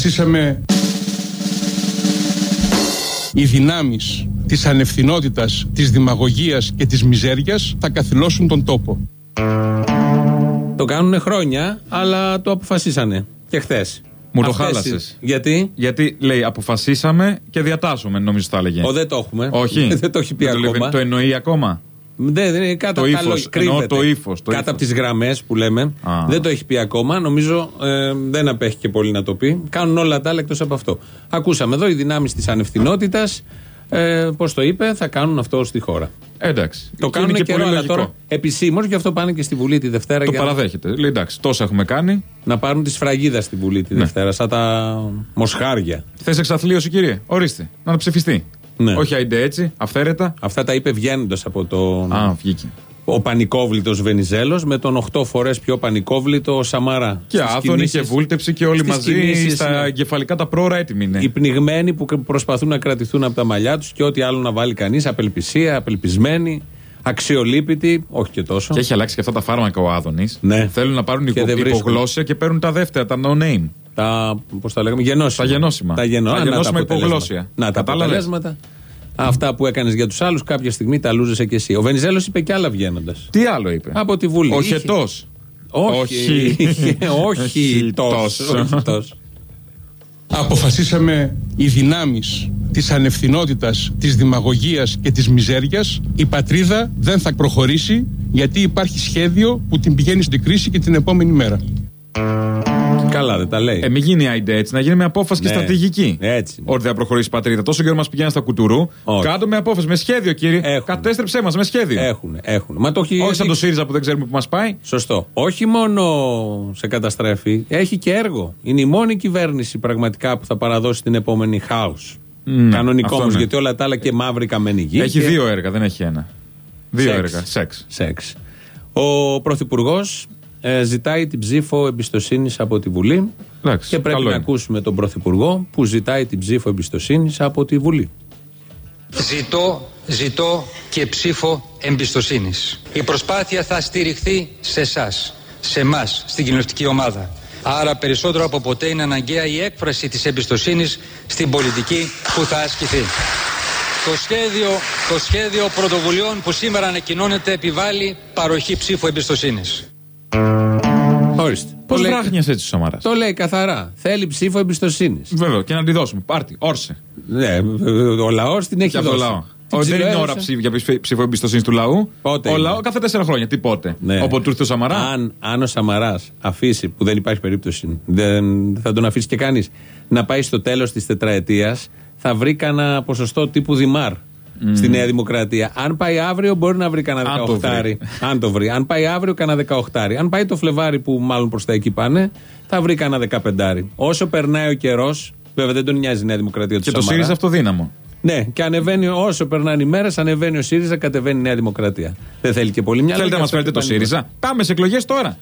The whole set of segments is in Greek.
Αποφασίσαμε οι δυνάμεις της ανευθυνότητας, της δημαγωγίας και της μιζέριας θα καθυλώσουν τον τόπο. Το κάνουν χρόνια, αλλά το αποφασίσανε και χθες. Μου το χάλασες. Γιατί; Γιατί λέει αποφασίσαμε και διατάσσουμε, νομίζω θα έλεγε. Ο, δεν το έχουμε. Όχι. δεν το έχει πει Δεν το λέει, ακόμα. Το εννοεί ακόμα. Δεν, δεν είναι κάτω Το από τα ύφος, λόγια. Κρύβεται. εννοώ το ύφος, το κάτω ύφος. από τις γραμμές που λέμε. Α. Δεν το έχει πει ακόμα. Νομίζω ε, δεν απέχει και πολύ να το πει. Κάνουν όλα τα άλλα εκτός από αυτό. Ακούσαμε εδώ οι δυνάμεις της ανευθυνότητας. Ε, Πώς το είπε, θα κάνουν αυτό στη χώρα. Ε, εντάξει. Το Και κάνουν είναι και καιρό, πολύ αλλά λογικό. τώρα επισήμως γι' αυτό πάνε και στη Βουλή τη Δευτέρα Το για να- παραδέχεται. Λέει εντάξει, τόσα έχουμε κάνει. να πάρουν τη σφραγίδα στη Βουλή τη Ναι. Δευτέρα, σαν τα μοσχάρια. Θες εξαθλίωση, κύριε; Ορίστε. Να ψηφιστεί. Ναι. Όχι αϊντε έτσι, αυθαίρετα. Αυτά τα είπε βγαίνοντας από τον. Α, βγήκε. Ο πανικόβλητος Βενιζέλος με τον 8 φορές πιο πανικόβλητο Σαμαρά. Και Στις άθωνη κινήσεις- και βούλτεψη και όλοι στις μαζί κινήσεις, στα ναι. εγκεφαλικά τα πρόωρα έτοιμοι είναι. Οι πνιγμένοι που προσπαθούν να κρατηθούν από τα μαλλιά τους και ό,τι άλλο να βάλει κανείς. Απελπισία, απελπισμένοι, αξιολύπητοι, όχι και τόσο. Και έχει αλλάξει και αυτά τα φάρμακα ο Άδωνης. Ναι. Θέλουν να πάρουν Και υπο, δεν βρίσκουν. υπογλώσσια και παίρνουν τα δεύτερα, τα no name. Τα, πώς τα λέγαμε, γενώσιμα. Τα γενώσιμα. Τα, γενώ... Τα Α, να γενώσιμα αποτελέσματα. υπογλώσσια. Να τα Κατάλαβες. αποτελέσματα. Αυτά που έκανες για τους άλλους, κάποια στιγμή τα λούζεσαι κι εσύ. Ο Βενιζέλος είπε κι άλλα βγαίνοντας. Τι άλλο είπε; Από τη Βουλή. Ο Είχε- Χετός. Όχι. όχι Όχι τόσος. τόσο. όχι τόσος. Αποφασίσαμε οι δυνάμεις της ανευθυνότητας, της δημαγωγίας και της μιζέριας η πατρίδα δεν θα προχωρήσει γιατί υπάρχει σχέδιο που την πηγαίνει στην κρίση και την επόμενη μέρα. Καλά, δεν τα λέει. Ε, μην γίνει αϊντε έτσι, να γίνει με απόφαση και Ναι. στρατηγική. Έτσι. Ότι θα προχωρήσει η πατρίδα. Τόσο καιρό μας πηγαίνει στα κουτουρού. Όχι. Κάτω με απόφαση, με σχέδιο, κύριε. Έχουν. Κατέστρεψέ μας με σχέδιο. Έχουν, έχουν. Μα το έχει. Όχι σαν το ΣΥΡΙΖΑ που δεν ξέρουμε που μας πάει. Σωστό. Όχι μόνο σε καταστρέφει, έχει και έργο. Είναι η μόνη κυβέρνηση πραγματικά που θα παραδώσει την επόμενη χάος. Ναι, Κανονικό αυτό όμως, ναι. γιατί όλα τα άλλα και μαύρη καμένη γη. Έχει και δύο έργα, δεν έχει ένα. Δύο Σεξ. έργα. Σεξ. Σεξ. Ο Πρωθυπουργός ζητάει την ψήφο εμπιστοσύνης από τη Βουλή. Εντάξει, Και πρέπει καλό να είναι. ακούσουμε τον Πρωθυπουργό που ζητάει την ψήφο εμπιστοσύνης από τη Βουλή. Ζητώ, ζητώ και ψήφο εμπιστοσύνης. Η προσπάθεια θα στηριχθεί σε εσάς, σε εμάς, στην κοινωνιστική ομάδα. Άρα περισσότερο από ποτέ είναι αναγκαία η έκφραση της εμπιστοσύνης στην πολιτική που θα ασκηθεί. Το σχέδιο, το σχέδιο πρωτοβουλειών που σήμερα ανακοινώνεται επιβάλλει παροχή ψήφου εμπιστοσύνης. Ορίστε. Πώς Το λέει- βράχνιασε έτσι ο Σαμαράς; Το λέει καθαρά. Θέλει ψήφο εμπιστοσύνης. Βέβαια, και να τη δώσουμε. Πάρτι, όρσε. Ναι, ο λαός την έχει Για το δώσει. λαό. Την Όχι, δεν είναι ψηλοέδωσε. ώρα ψήφι- για ψηφ- ψήφο εμπιστοσύνης του λαού. Πότε Ο είναι; λαό κάθε τέσσερα χρόνια. Τι πότε; Ναι. Όποτε του ήρθε ο Σαμαράς. Αν, αν ο Σαμαράς αφήσει, που δεν υπάρχει περίπτωση, δεν θα τον αφήσει και κανείς, να πάει στο τέλος της τετραετίας, θα βρει κανένα ποσοστό τύπου Δημάρ στη Νέα Δημοκρατία. Αν πάει αύριο, μπορεί να βρει κανένα Αν το βρει. 18. Αν το βρει. Αν πάει αύριο, κανένα 18. Αν πάει το Φλεβάρι, που μάλλον προς τα εκεί πάνε, θα βρει κανένα 15. Όσο περνάει ο καιρός, βέβαια δεν τον νοιάζει η Νέα Δημοκρατία του και το Σαμαρά. ΣΥΡΙΖΑ αυτοδύναμο. Ναι, και ανεβαίνει όσο περνάνε οι μέρες, ανεβαίνει ο ΣΥΡΙΖΑ, κατεβαίνει η Νέα Δημοκρατία. Δεν θέλει και πολύ μυαλό. Θέλετε να γι' μας αυτό φέρετε το και πάνε. ΣΥΡΙΖΑ. Πάμε σε εκλογές τώρα.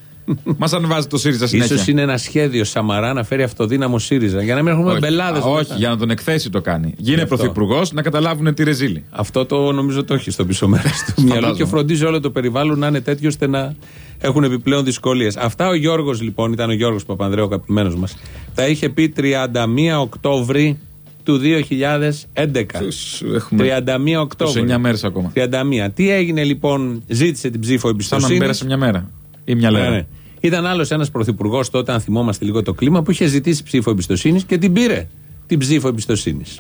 Μας ανεβάζει το ΣΥΡΙΖΑ συνέχεια. Ίσως είναι ένα σχέδιο Σαμαρά να φέρει αυτοδύναμο ΣΥΡΙΖΑ για να μην έχουμε Όχι. μπελάδες. Α, Όχι, για να τον εκθέσει το κάνει. Γίνε αυτό. πρωθυπουργός να καταλάβουν τη ρεζίλη. Αυτό το νομίζω το έχει στο πίσω μέρος του μυαλού Φαντάζομαι. και φροντίζει όλο το περιβάλλον να είναι τέτοιο ώστε να έχουν επιπλέον δυσκολίες. Αυτά ο Γιώργος λοιπόν, ήταν ο Γιώργος Παπανδρέου, ο αγαπημένο μας. Τα είχε πει 31 Οκτώβρη του 2011. Έχουμε 31 Οκτώβρη. 29 μέρε ακόμα. 31. Τι έγινε λοιπόν, ζήτησε την ψήφο Σαν να εμπιστοσύνη. μην πέρασε μια μέρα. Ή μια Ναι, λέρα. ναι. Ήταν άλλος ένας πρωθυπουργός τότε, αν θυμόμαστε λίγο το κλίμα, που είχε ζητήσει ψήφο εμπιστοσύνης και την πήρε. Την ψήφο εμπιστοσύνης.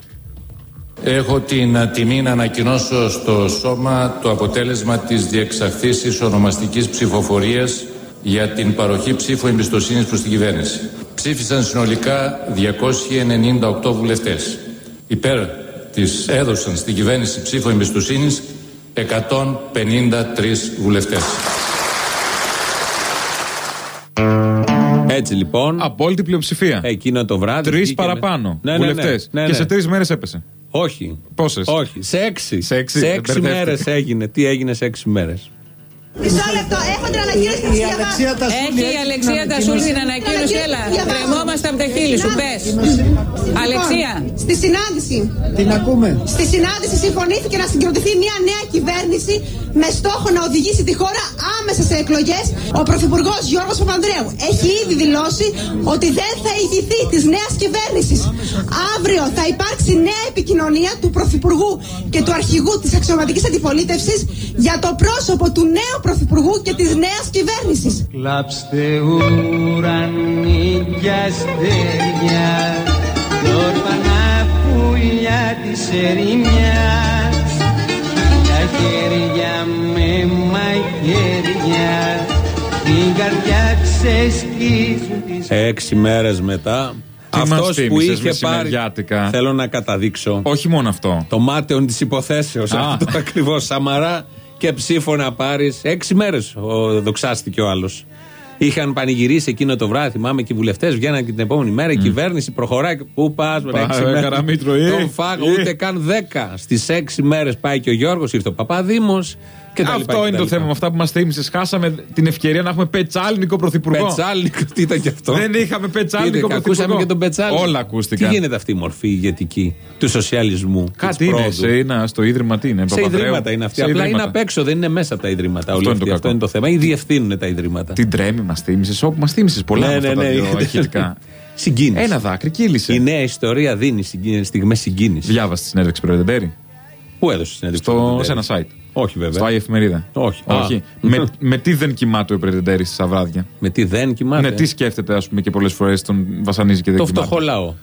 Έχω την τιμή να ανακοινώσω στο Σώμα το αποτέλεσμα της διεξαχθήσης ονομαστικής ψηφοφορίας για την παροχή ψήφου εμπιστοσύνης προς την κυβέρνηση. Ψήφισαν συνολικά 298 βουλευτές. Υπέρ της έδωσαν στην κυβέρνηση ψήφο εμπιστοσύνης 153 βουλευτές. Έτσι λοιπόν, Απόλυτη πλειοψηφία. εκείνο το βράδυ. Τρεις βγήκε με- παραπάνω Ναι, ναι, ναι. βουλευτές. Ναι, Και ναι. σε τρεις μέρες έπεσε. Όχι. Πόσες; Όχι. Σε έξι. Σε έξι. Σε Δεν έξι μπερδεύτηκα. μέρες έγινε. Τι έγινε σε έξι μέρες; Μισό λεπτό, έχω την ανακοίνωση να διαβάσω. Έχει η Αλεξία Τασούλη την ανακοίνωση. Έλα, τρεμόμαστε από τα χείλη σου. Πες. Αλεξία. Στη συνάντηση. Την ακούμε. Στη συνάντηση συμφωνήθηκε να συγκροτηθεί μια νέα κυβέρνηση με στόχο να οδηγήσει τη χώρα άμεσα σε εκλογές. Ο Πρωθυπουργός Γιώργος Παπανδρέου έχει ήδη δηλώσει ότι δεν θα ηγηθεί της νέας κυβέρνησης. Αύριο θα υπάρξει νέα επικοινωνία του Πρωθυπουργού και του αρχηγού της αξιωματικής αντιπολίτευσης για το πρόσωπο του νέου Πρωθυπουργού και της νέας κυβέρνησης. Κλάψτε ουρανί για αστέρια κι όρφανα πουλιά της ερημιάς τα χέρια με μαχαίρια την καρδιά ξεσκίζουν τις Έξι μέρες μετά. Τι μας Αυτός που θύμισες είχε πάρει. μεσημεριάτικα; Θέλω να καταδείξω. Όχι μόνο αυτό. Το μάταιον της υποθέσεως. Α. Αυτό ακριβώς. Σαμαρά και ψήφο να πάρεις. Έξι μέρες δοξάστηκε ο άλλος. Είχαν πανηγυρίσει εκείνο το βράδυ. Θυμάμαι και οι βουλευτές βγαίναν και την επόμενη μέρα. Η κυβέρνηση προχωράει. Πού πας, με Πάει, έξι ε, μέρες. Καραμήτρο, ε, Τον φάγω, ε. ούτε καν δέκα. Στις έξι μέρες πάει και ο Γιώργος, ήρθε ο Παπαδήμος. Αυτό είναι το θέμα με αυτά που μας θύμισε. Χάσαμε την ευκαιρία να έχουμε πετσάλνικο πρωθυπουργό. Πετσάλνικο, τι ήταν και αυτό; Δεν είχαμε πετσάλνικο Είδε, πρωθυπουργό. Ακούσαμε και τον Πετσάλνικο. Όλα Τι ακούστηκαν. γίνεται αυτή η μορφή ηγετική του σοσιαλισμού. και Κάτι της είναι. πρόοδου; Σε, είναι, στο ίδρυμα τι είναι. Σε Παπαδρέου; ιδρύματα είναι αυτή. Σε Απλά είναι ιδρύματα. απ' έξω, δεν είναι μέσα από τα ιδρύματα. όλοι Αυτό είναι αυτοί. το Αυτό κακό. είναι το θέμα. Ή διευθύνουν τα ιδρύματα. Την τρέμει μας θύμισε. Όπου μας θύμισες πολλά Ναι, από αυτά ναι, τα ναι. δύο ηχητικά. Συγκίνηση. Ένα δάκρυ κύλησε. Η νέα ιστορία δίνει στιγμές συγκίνησης. Διάβασε τη συνέντευξη Πρεβεντέρη. Πού έδωσε συνέντευξη. Στο, στο σε ένα site. Όχι βέβαια. Στο η εφημερίδα. Όχι. Όχι. Α. με, με τι δεν κοιμάται ο Πρεβεντέρη στα βράδια; Με τι δεν κοιμάται; Ναι, τι σκέφτεται, ας πούμε, και πολλές φορές τον βασανίζει και δεν Το κοιμάται; φτωχό λαό.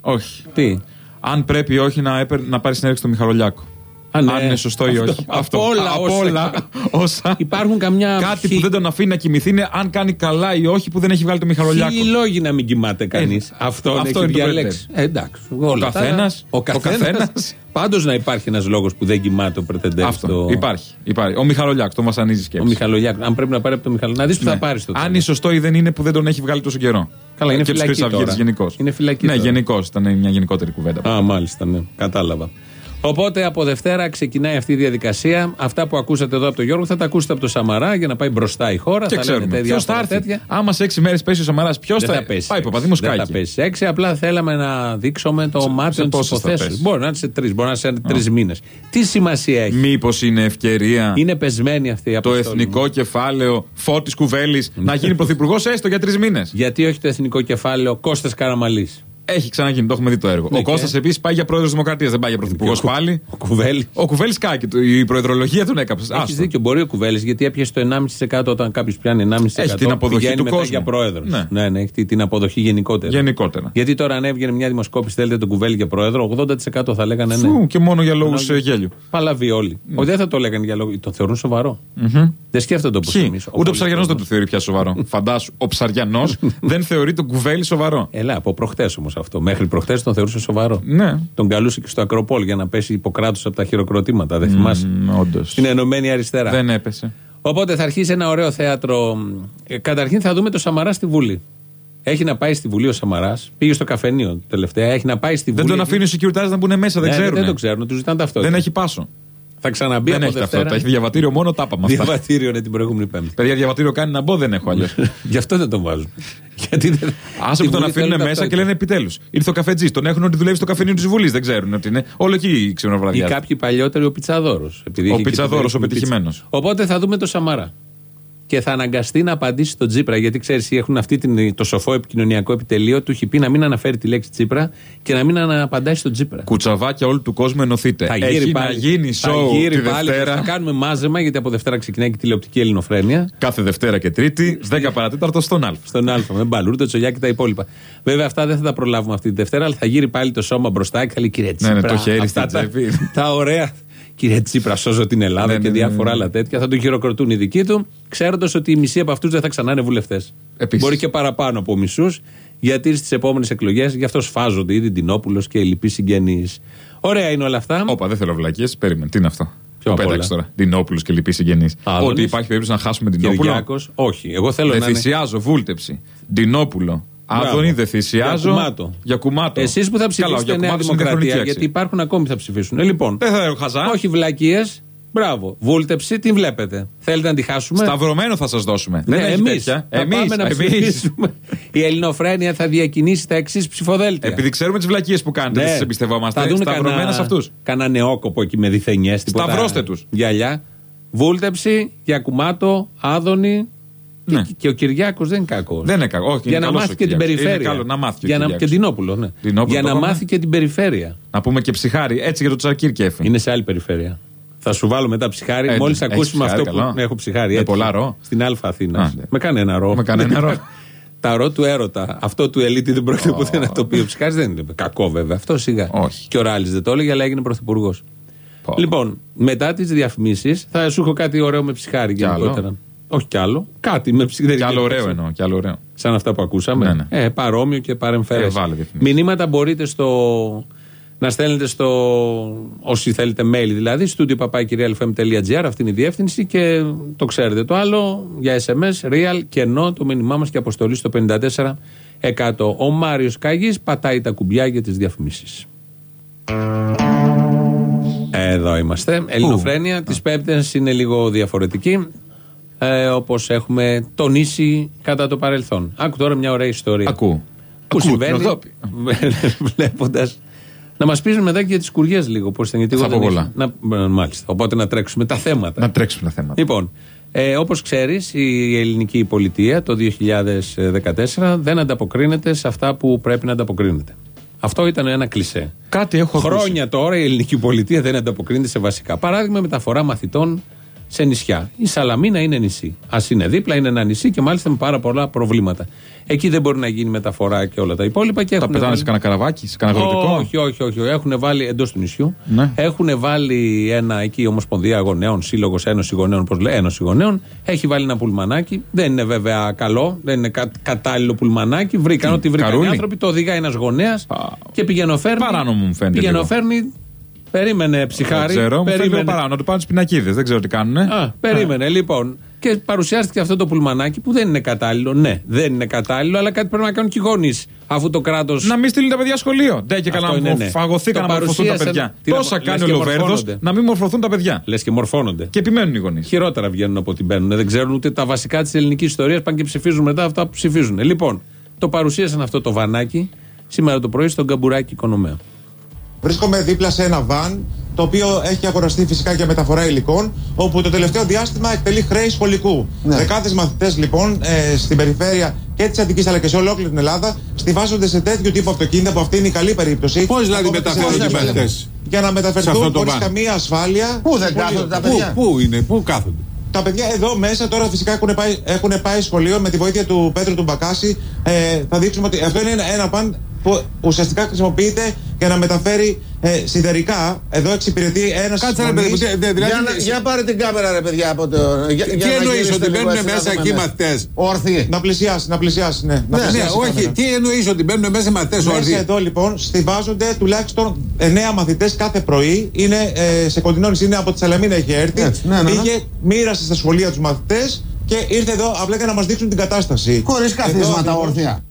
Όχι. Τι; Αν πρέπει ή όχι να, έπαιρ- να πάρει συνέντευξη στο Μιχαλολιάκο. Α, ναι. Αν είναι σωστό ή Αυτό- όχι. από όλα από όσα- όλα όσα. Υπάρχουν καμιά. Κάτι χι- που δεν τον αφήνει να κοιμηθεί είναι αν κάνει καλά ή όχι που δεν έχει βγάλει το Μιχαλολιάκο. Χίλιοι λόγοι να μην κοιμάται κανείς. Ε, αυτό αυτό έχει είναι το διαλέξεις. Ε, εντάξει. όλα τα- καθένας- Ο ο καθένας. καθένας- Πάντως να υπάρχει ένας λόγος που δεν κοιμάται ο Πρετεντέρη. Αυτό. Υπάρχει, υπάρχει. Ο Μιχαλολιάκος τον βασανίζει Ο σκέψη. Μιχαλολιάκος. Αν πρέπει να πάρει από το Μιχαλολιάκο. Να δεις που Ναι. θα πάρεις το Αν τέλος. είναι σωστό ή δεν είναι που δεν τον έχει βγάλει τόσο καιρό. Καλά, είναι και τους φυλακή Χρυσαυγίτη τώρα. γενικώς. Είναι φυλακή Ναι, τώρα. γενικώς. Ήταν μια γενικότερη κουβέντα. Α, μάλιστα, ναι. Κατάλαβα. Οπότε από Δευτέρα ξεκινάει αυτή η διαδικασία. Αυτά που ακούσατε εδώ από τον Γιώργο θα τα ακούσετε από τον Σαμαρά για να πάει μπροστά η χώρα. Και θα λένε ξέρουμε. τα Ποιος θα διάφορα έρθει; τέτοια. Άμα σε έξι μέρες πέσει ο Σαμαράς, ποιος Δεν θα, θα πέσει. Πάει έξι. Παπαδήμο Δεν θα Κάκη. πέσει έξι. Απλά θέλαμε να δείξουμε το μάτι τη πόσες θα υποθέσεω. πέσει; Μπορεί να είναι σε τρεις, μπορεί να είναι σε τρεις μήνες. Τι σημασία έχει; Μήπως είναι ευκαιρία; Είναι πεσμένη αυτή η το αποστολή. εθνικό κεφάλαιο Φώτης Κουβέλης να γίνει πρωθυπουργός έστω για τρεις μήνες. Γιατί όχι το εθνικό κεφάλαιο Κώστας Καραμαλής; Έχει ξαναγίνει, το έχουμε δει το έργο. Ναι, ο και- Κώστας επίσης πάει για πρόεδρος Δημοκρατίας, δεν πάει για πρωθυπουργός Και ο Κου- πάλι. Ο Κουβέλης. Ο Κουβέλης κάκι, του, η προεδρολογία τον έκαψε. Έχεις δίκιο, μπορεί ο Κουβέλης γιατί έπιασε το 1,5% όταν κάποιος πιάνει 1,5%. Έχει την αποδοχή πηγαίνει του μετά κόσμου. για πρόεδρος. Ναι. ναι, ναι, έχει την αποδοχή γενικότερα. Γενικότερα. Γιατί τώρα αν έβγαινε μια δημοσκόπηση, θέλετε τον Κουβέλη για πρόεδρο, 80% θα λέγανε ναι. Φου, και μόνο για λόγους Ενώ- γέλιου. Παλαβή όλοι. Ο, δεν θα το λέγανε για λόγο. Το θεωρούν σοβαρό. Δεν σκέφτονται όπως Ποιοι; εμείς. Ούτε ο Ψαριανός δεν το θεωρεί πια σοβαρό. Φαντάσου, ο Ψαριανός δεν θεωρεί τον κουβέλι σοβαρό. Ελά, από προχτές όμως αυτό. Μέχρι προχτέ τον θεωρούσε σοβαρό. Ναι, Τον καλούσε και στο Ακροπόλ για να πέσει υποκράτου από τα χειροκροτήματα. Δεν θυμάσαι; όντως. Στην Ενωμένη Αριστερά. Δεν έπεσε. Οπότε θα αρχίσει ένα ωραίο θέατρο. Ε, Καταρχήν θα δούμε το Σαμαρά στη Βουλή. Έχει να πάει στη Βουλή ο Σαμαράς. Πήγε στο καφενείο τελευταία. Έχει να πάει στη Δεν Βουλή. τον αφήνεις ο security να μπουν μέσα, δεν Ναι, ξέρουν. Δεν το ξέρουν, του ζητάνε ταυτότητα. Δεν έχει πάσο. Θα ξαναμπεί Δεν από έχει Δευτέρα. ταυτότητα. Έχει διαβατήριο μόνο τάπα με αυτά. Διαβατήριο είναι την προηγούμενη Πέμπτη. Παιδιά, διαβατήριο κάνει να μπω, δεν έχω αλλιώς. Γι' αυτό δεν τον βάζουν. Γιατί δεν. Άσε στη που τον Βουλή αφήνουν θέλουν μέσα και ταυτότητα. λένε επιτέλους. Ήρθε ο καφετζής. Τον έχουν ότι δουλεύει στο καφενείο της Βουλής. Δεν ξέρουν ότι είναι. Όλο εκεί Ή ξενοβραδιάζει. κάποιοι παλιότεροι ο Πιτσαδόρος. Ο Πιτσαδόρος, ο πετυχημένος. Οπότε θα δούμε το Σαμαρά. Και θα αναγκαστεί να απαντήσει στον Τσίπρα. Γιατί ξέρεις, έχουν αυτή την, το σοφό επικοινωνιακό επιτελείο. Του έχει πει να μην αναφέρει τη λέξη Τσίπρα και να μην ανα- απαντάει στον Τσίπρα. Κουτσαβάκια όλου του κόσμου ενωθείτε. Θα Έχει γύρει να πάλι. γίνει θα σοου γύρει τη πάλι. Δευτέρα. Θα κάνουμε μάζεμα γιατί από Δευτέρα ξεκινάει και η τηλεοπτική ελληνοφρένεια. Κάθε Δευτέρα και Τρίτη, 10 παρατέταρτο στον Α. Στον Α, με μπαλούρ, το τσολιά και τα υπόλοιπα. Βέβαια αυτά δεν θα τα προλάβουμε αυτή τη Δευτέρα, αλλά θα γύρει πάλι το σώμα μπροστά και θα λέει κύριε Τσίπρα. Ναι, ναι, το χέρι αυτά στην τα, τσέπη. τα ωραία. Κύριε Τσίπρα, σώζω την Ελλάδα Ναι, και ναι, ναι, διάφορα ναι. άλλα τέτοια. Θα τον χειροκροτούν οι δικοί του, ξέροντας ότι οι μισοί από αυτούς δεν θα ξανά είναι βουλευτές. Επίσης. Μπορεί και παραπάνω από μισούς, γιατί στις επόμενες εκλογές γι' αυτό σφάζονται ήδη Τινόπουλο και οι λοιποί συγγενείς. Ωραία είναι όλα αυτά. Όπα, δεν θέλω βλακίες. Περίμενε, τι είναι αυτό; Ποιο Το απ' πέταξε όλα; τώρα. Δινόπουλο και λοιποί συγγενείς. Άδωνης. Ότι υπάρχει περίπτωση να χάσουμε την Τινόπουλο. Κυριάκος, όχι. Εγώ θέλω Δεν να είναι. θυσιάζω, βούλτεψη. Ντινόπουλο. Μπράβο. Άδωνη, δεν θυσιάζω. Για κουμάτο. Για κουμάτο. Εσείς που θα Καλά, ψηφίσετε για Νέα κουμάτο είναι Δημοκρατία, διαχρονική γιατί αξία. υπάρχουν ακόμη που θα ψηφίσουν. Ε, λοιπόν, Δεν θα έχω χαζά. όχι βλακίες. Μπράβο. Βούλτεψη, τι βλέπετε. Θέλετε να τη χάσουμε; Σταυρωμένο θα σας δώσουμε. Ναι, Δεν έχει εμείς. τέτοια. Θα Εμείς, πάμε να εμείς. ψηφίσουμε. Η ελληνοφρένεια θα διακινήσει τα εξής ψηφοδέλτια. Επειδή ξέρουμε τις βλακίες που κάνετε, δεν σας εμπιστευόμαστε. Ναι. Θα δουν Σταυρωμένα κανένα- σε αυτούς. Κανένα νεόκοπο εκεί με διθενιές. Σταυρώστε τους. Γυαλιά. Βούλτεψη, Γιακουμάτο, Άδωνη. Ναι. Και, και ο Κυριάκος δεν είναι κακός. Δεν είναι κακός. Όχι, Για είναι να καλός μάθει ο και την Κυριάκος. περιφέρεια. Είναι καλό να μάθει και ο Για να, Κυριάκος. και Τινόπουλο, ναι. Τινόπουλο Για το να είπαμε. μάθει και την περιφέρεια. Να πούμε και ψυχάρι. Έτσι για το Τσακίρ κέφι. Είναι σε άλλη περιφέρεια. Θα σου βάλω μετά ψυχάρι. Ε, Μόλις έχεις ακούσουμε ψυχάρι, αυτό που. καλό. Ναι, έχω ψυχάρι. Με έτσι. πολλά ρο. Στην Α Αθήνας. Α, ναι. Με κανένα ρο. Με κανένα ρο. Τα ρο του έρωτα. Αυτό του ελίτη δεν πρόκειται ποτέ να το πει. Ο ψυχάρι δεν είναι κακό βέβαια. Αυτό σιγά. Όχι. Και ο Ράλης δεν το έλεγε, αλλά έγινε πρωθυπουργός. Πω. Λοιπόν, μετά τις διαφημίσεις θα σου έχω κάτι ωραίο με ψυχάρι Κι άλλο; γενικότερα. Όχι κι άλλο. Κάτι με ψυχάρι. Κι άλλο ωραίο εννοώ. Κι άλλο ωραίο. Σαν αυτά που ακούσαμε. Ναι, ναι. Ε, παρόμοιο και παρεμφέρες. Ε, βάλε διαφημίσεις. Μηνύματα μπορείτε στο. Να στέλνετε στο. Όσοι θέλετε mail δηλαδή, studio papakirialfm.gr, αυτή είναι η διεύθυνση και το ξέρετε. Το άλλο για SMS, real και ενώ το μήνυμά μας και αποστολή στο 54 Ο Μάριος Κάγη πατάει τα κουμπιά για τις διαφημίσεις. Εδώ είμαστε. Ελληνοφρένεια. Τις Πέμπτες είναι λίγο διαφορετική. Ε, Όπως έχουμε τονίσει κατά το παρελθόν. Άκου τώρα μια ωραία ιστορία. Ακούω. Που Ακούω, συμβαίνει την Οδόπη. βλέποντας. Να μας πει μετά και για τις κουριές λίγο πώς ήταν. Γιατί εγώ Θα δεν πω είχα- πολλά. Να, ε, μάλιστα. Οπότε να τρέξουμε τα θέματα. Να τρέξουμε τα θέματα. Λοιπόν, ε, όπως ξέρεις, η ελληνική πολιτεία το 2014 δεν ανταποκρίνεται σε αυτά που πρέπει να ανταποκρίνεται. Αυτό ήταν ένα κλισέ. Κάτι έχω ακούσει. Χρόνια τώρα η ελληνική πολιτεία δεν ανταποκρίνεται σε βασικά. Παράδειγμα, μεταφορά μαθητών σε νησιά. Η Σαλαμίνα είναι νησί. Α είναι δίπλα, είναι ένα νησί και μάλιστα με πάρα πολλά προβλήματα. Εκεί δεν μπορεί να γίνει μεταφορά και όλα τα υπόλοιπα. Και Τα έχουν πετάνε βάλει- σε κανένα καραβάκι, σε κανένα αγροτικό; όχι, όχι, όχι. Έχουν βάλει εντός του νησιού. Ναι. Έχουν βάλει ένα εκεί Ομοσπονδία Γονέων, Σύλλογος Ένωση Γονέων, πώς λέει, Ένωση Γονέων. Έχει βάλει ένα πουλμανάκι. Δεν είναι βέβαια καλό, δεν είναι κα, κατάλληλο πουλμανάκι. Βρήκαν ό,τι βρήκαν οι καρούλι; άνθρωποι. Το οδηγάει ένας γονέας Α, και πηγαίνοφέρνει. παράνομο μου φαίνεται λίγο. Πηγαίνοφέρνει. Περίμενε ψυχάρι. Δεν ξέρω, μου φαίνεται λίγο περίμενε. παράνομο. Να του πάνε του πινακίδε. Δεν ξέρω τι κάνουν. Α, περίμενε λοιπόν. Και παρουσιάστηκε αυτό το πουλμανάκι που δεν είναι κατάλληλο. Ναι, δεν είναι κατάλληλο, αλλά κάτι πρέπει να κάνουν και οι γονείς. Αφού το κράτο. Να μην στείλει τα παιδιά σχολείο. Ντε και Αυτό καλά είναι, να ναι. φαγωθήκαν Το να μορφωθούν τα παρουσίασαν- παιδιά. τι να- Τόσα λες κάνει ο και Λοβέρδο μορφώνονται. να μην μορφωθούν τα παιδιά. Λες και μορφώνονται. Και επιμένουν οι γονείς. Χειρότερα βγαίνουν από ό,τι μπαίνουν. Δεν ξέρουν ούτε τα βασικά της ελληνικής ιστορίας. Πάνε και ψηφίζουν μετά αυτά που ψηφίζουν. Λοιπόν, το παρουσίασαν αυτό το βανάκι σήμερα το πρωί στον Καμπουράκι Οικονομέα. Βρίσκομαι δίπλα σε ένα βαν το οποίο έχει αγοραστεί φυσικά για μεταφορά υλικών, όπου το τελευταίο διάστημα εκτελεί χρέη σχολικού. Ναι. Δεκάδες μαθητές λοιπόν ε, στην περιφέρεια και της Αττικής αλλά και σε ολόκληρη την Ελλάδα στηβάζονται σε τέτοιο τύπο αυτοκίνητα που αυτή είναι η καλή περίπτωση. Πώς δηλαδή Ακόμα και σε μεταφέρονται οι άλλες μαθητές Για να σε αυτό μεταφερθούν το χωρίς βαν. καμία ασφάλεια. Πού δεν σχολείο. κάθονται τα παιδιά; Πού, πού είναι, πού κάθονται; Τα παιδιά εδώ μέσα τώρα φυσικά έχουν πάει, έχουν πάει σχολείο με τη βοήθεια του Πέτρου του Μπακάση. Ε, θα δείξουμε ότι αυτό είναι ένα, ένα παν που ουσιαστικά χρησιμοποιείται για να μεταφέρει ε, σιδερικά. Εδώ εξυπηρετεί ένας Κάτσε ρε παιδί μου, δε- δε- δηλαδή. Για, να- για πάρε την κάμερα ρε παιδιά από το... Για, Τι για να εννοείς γυρίσετε ότι λίγο μπαίνουν έτσι να μέσα δούμε εκεί μέσα. μαθητές; Όρθιοι. Να πλησιάσει, να πλησιάσει, ναι. Να Ναι, πλησιάσει η όχι, κάμερα. τι εννοείς ότι μπαίνουν μέσα μαθητές Μέσα όρθιοι; εδώ λοιπόν στηβάζονται τουλάχιστον 9 μαθητές κάθε πρωί. Είναι ε, σε κοντινό νησί, είναι από τη Σαλαμίνα έχει έρθει. Έτσι, ναι, ναι, ναι. Πήγε, μοίρασε στα σχολεία τους μαθητές και ήρθε εδώ απλά για να μας δείξουν την κατάσταση. Χωρίς Εδώ καθίσματα ακριβώς. όρθια.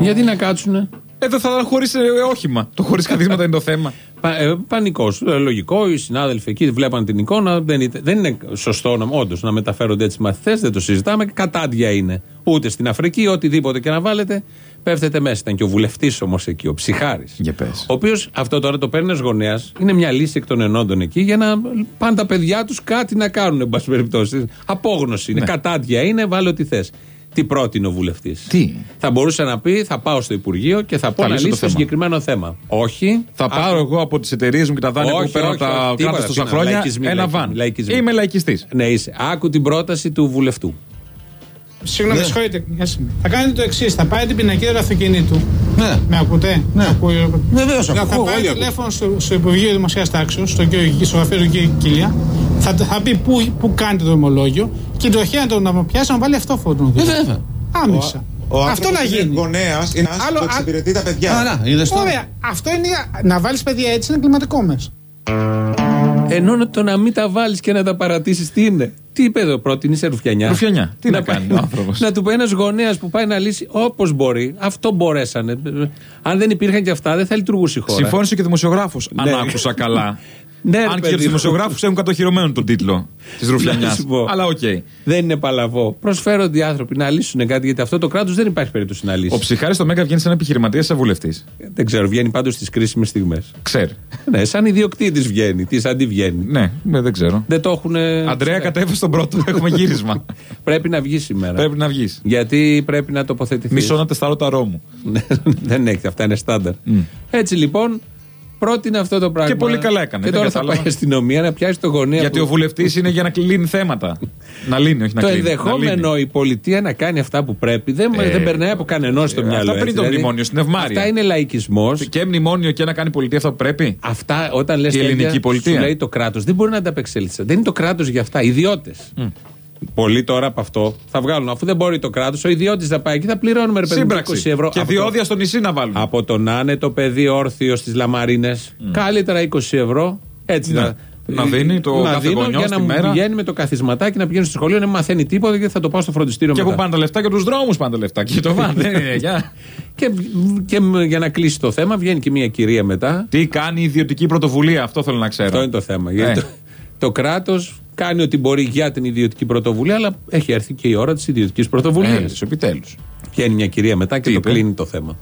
Γιατί να κάτσουνε; Εδώ θα ήταν χωρί όχημα. Το χωρίς καθίσματα είναι το θέμα. Πα, ε, Πανικός. λογικό. Οι συνάδελφοι εκεί βλέπαν την εικόνα. Δεν, είναι- δεν είναι σωστό να, όντως, να μεταφέρονται έτσι μαθητές. Δεν το συζητάμε. Κατάντια είναι. Ούτε στην Αφρική, οτιδήποτε και να βάλετε, πέφτετε μέσα. Ήταν και ο βουλευτής όμως εκεί, ο ψυχάρης. Για πες. Ο οποίος αυτό τώρα το παίρνει ως γονέας. Είναι μια λύση εκ των ενόντων εκεί για να πάνε τα παιδιά τους κάτι να κάνουν, εν πάση περιπτώσει. Απόγνωση είναι. Ναι. Κατάντια είναι, βάλε ό,τι θες. Τι πρότεινε ο βουλευτής. Τι; Θα μπορούσε να πει, θα πάω στο Υπουργείο και θα πω Θα να λύσω το λύσω το θέμα. συγκεκριμένο θέμα. Όχι. Θα Α, πάρω εγώ από τις εταιρείες μου και τα δάνεια Όχι, που παίρνω όχι, τα όχι, τίποτα, κράτος τόσα τι να, χρόνια λαϊκισμοί, ένα λαϊκισμοί, βαν. λαϊκισμοί. Είμαι λαϊκιστής. Ναι, είσαι. Άκου την πρόταση του βουλευτού. Συγγνώμη, Ναι. συγχωρείτε. μια στιγμή. Θα κάνετε το εξής: θα πάρετε την πινακίδα του αυτοκινήτου. Ναι. Με ακούτε; Ναι. Ακούω. Βεβαίως Θα ακούω, πάρει όλοι τηλέφωνο στο, στο Υπουργείο Δημοσίας Τάξεως, στο, κύριο- στο γραφείο του κ. Κιλιά. Θα, θα πει πού, πού κάνετε το ομολόγιο και το χέρι να τον να πιάσει να βάλει αυτό φωτό. Ε, βέβαια. Άμεσα. Ο αυτό να γίνει. Γονέας είναι ένας Άλλο- που εξυπηρετεί τα παιδιά. Α, να, είδες τώρα. Ωραία. Αυτό είναι. Να βάλεις παιδιά έτσι είναι κλιματικό μέσα. Ενώ το να μην τα βάλεις και να τα παρατήσεις, τι είναι; Τι είπε εδώ, πρότεινε ρουφιανιά. Ρουφιανιά. Τι να πάει- κάνει ο άνθρωπος. Να του πει ένας γονέας που πάει να λύσει όπως μπορεί. Αυτό μπορέσανε. Αν δεν υπήρχαν και αυτά, δεν θα λειτουργούσε η χώρα. Συμφώνησε και δημοσιογράφος. Ναι. Αν άκουσα καλά. Ναι, ρε Αν και παιδί του μου. δημοσιογράφους έχουν κατοχυρωμένο τον τίτλο της Να Ρουφιανιά. σου πω. Αλλά οκ. Δεν είναι παλαβό. Προσφέρονται οι άνθρωποι να λύσουν κάτι, γιατί αυτό το κράτος δεν υπάρχει περίπτωση να λύσει. Ο ψυχάρη στο Μέγκα βγαίνει σαν επιχειρηματία ή σαν βουλευτής. Δεν ξέρω, βγαίνει πάντως στις κρίσιμες στιγμές. Ξέρει. Ναι, σαν ιδιοκτήτης βγαίνει. Τι αντιβγαίνει. Ναι, ναι, δεν ξέρω. Δεν το έχουν. Αντρέα, κατέβασε τον πρώτο. Έχουμε γύρισμα. Πρέπει να βγεις σήμερα. Πρέπει να βγεις. Γιατί πρέπει να τοποθετηθείς. Μισό να τεστάρω τα ρόμου. δεν έχει, αυτά είναι στάνταρ. Έτσι λοιπόν, πρότεινε αυτό το πράγμα. Και πολύ καλά έκανε, Και δεν τώρα θα κατάλαβα. πάει η αστυνομία να πιάσει το γωνία. Γιατί που- ο βουλευτής είναι για να λύνει θέματα. να λύνει, όχι να το κλείνει. να ενδεχόμενο λύνει. η πολιτεία να κάνει αυτά που πρέπει δεν, Ε, δεν περνάει από κανενό στο ε, μυαλό. αυτά πριν έτσι, το δηλαδή. μνημόνιο, στην Ευμάρεια. Αυτά είναι λαϊκισμός. Και μνημόνιο και να κάνει πολιτεία αυτό που πρέπει. Αυτά όταν λες. Η ελληνική πολιτεία. Σου λέει το κράτος. Δεν μπορεί να ανταπεξέλθει. Δεν είναι το κράτος για αυτά. Ιδιώτες. Πολλοί τώρα από αυτό θα βγάλουν. Αφού δεν μπορεί το κράτος, ο ιδιώτης θα πάει και θα πληρώνουμε ρε παιδί μου, 20 Σύμπραξη. ευρώ. Και Από το- διόδια στο νησί να βάλουν. Από τον άνετο παιδί όρθιο στις Λαμαρίνες. Καλύτερα 20 ευρώ. Έτσι Ναι. να, Να δίνει το να κάθε δίνω γονιός για να τη μου μέρα. πηγαίνει με το καθισματάκι να πηγαίνει στο σχολείο, να μην μαθαίνει τίποτα και θα το πάω στο φροντιστήριο Και μετά. από πάνε τα λεφτά και τους δρόμους πάνε τα λεφτά. Και το βαν. δεν είναι, για. Και, και για να κλείσει το θέμα, βγαίνει και μια κυρία μετά. Τι κάνει η ιδιωτική πρωτοβουλία, αυτό θέλω να ξέρω. Αυτό είναι το θέμα. Γιατί Ε. το, το κράτος κάνει ό,τι μπορεί για την ιδιωτική πρωτοβουλία, αλλά έχει έρθει και η ώρα της ιδιωτικής πρωτοβουλίας. Ε, επιτέλους. Βγαίνει μια κυρία μετά και Τι το είπε; κλείνει το θέμα.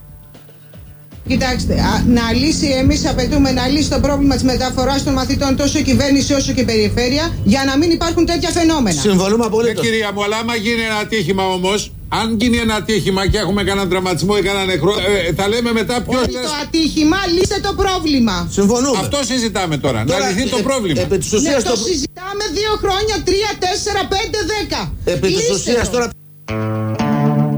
Κοιτάξτε, α, να λύσει, εμείς απαιτούμε να λύσει το πρόβλημα της μεταφοράς των μαθητών τόσο η κυβέρνηση όσο και η περιφέρεια για να μην υπάρχουν τέτοια φαινόμενα. Συμφωνούμε Ε, απολύτω. κυρία μου, αλλά άμα γίνει ένα ατύχημα όμως, αν γίνει ένα ατύχημα και έχουμε κανέναν τραυματισμό ή κανέναν νεκρό, ε, θα λέμε μετά ποιος. Όχι το ατύχημα, λύστε το πρόβλημα. Συμφωνούμε. Αυτό συζητάμε τώρα. Τώρα, να λυθεί το ε, πρόβλημα. Επί της Ναι, ουσία το συζητάμε δύο χρόνια, τρία, τέσσερα, πέντε, δέκα. Επί της Λύστε ουσίας το. τώρα.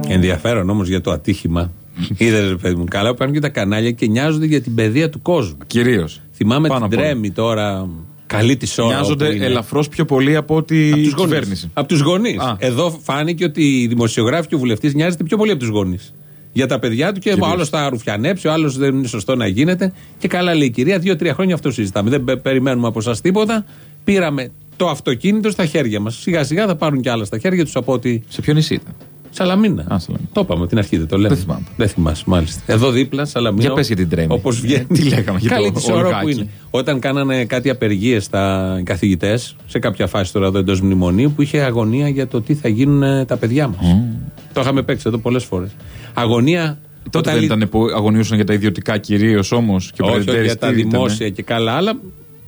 Ενδιαφέρον όμως για το ατύχημα. Είδε, ρε παιδί μου, καλά που κάνουν και τα κανάλια και νοιάζονται για την παιδεία του κόσμου. Κυρίως. Θυμάμαι Πάνω την απ' όλα. Τρέμη τώρα. Καλή της ώρα. Νοιάζονται όπου είναι. ελαφρώς πιο πολύ από ότι Από η τους γονείς. κυβέρνηση. Από τους γονείς. Α. Εδώ φάνηκε ότι η δημοσιογράφη και ο βουλευτής νοιάζεται πιο πολύ από τους γονείς. Για τα παιδιά του και ο άλλος θα ρουφιανέψει, ο άλλος δεν είναι σωστό να γίνεται. Και καλά λέει η κυρία, δύο-τρία χρόνια αυτό συζητάμε. Δεν πε- περιμένουμε από εσά τίποτα. Πήραμε το αυτοκίνητο στα χέρια μας. Σιγά σιγά θα πάρουν κι άλλα στα χέρια τους από ότι. Σε ποιο νησί ήταν; Σαλαμίνα. Α, Σαλαμίνα. Το είπαμε από την αρχή, δεν το λέμε. Δεν θυμάμαι. Δεν θυμάσαι, μάλιστα. Εδώ δίπλα, Σαλαμίνα. Για πες για την Τρέμη. Όπως βγαίνει. Ε, τι λέγαμε για Καλή το της ώρα που Ολγάκι. είναι. Όταν κάνανε κάτι απεργίες στα καθηγητές, σε κάποια φάση τώρα εδώ εντός μνημονίου, που είχε αγωνία για το τι θα γίνουν ε, τα παιδιά μας. Το είχαμε παίξει εδώ πολλές φορές. Αγωνία. Τότε όταν δεν λυ- ήταν που αγωνιούσαν για τα ιδιωτικά κυρίως όμως. Και ο όχι, όχι Πρεδεντέρης για τα τι ήτανε; δημόσια και καλά, αλλά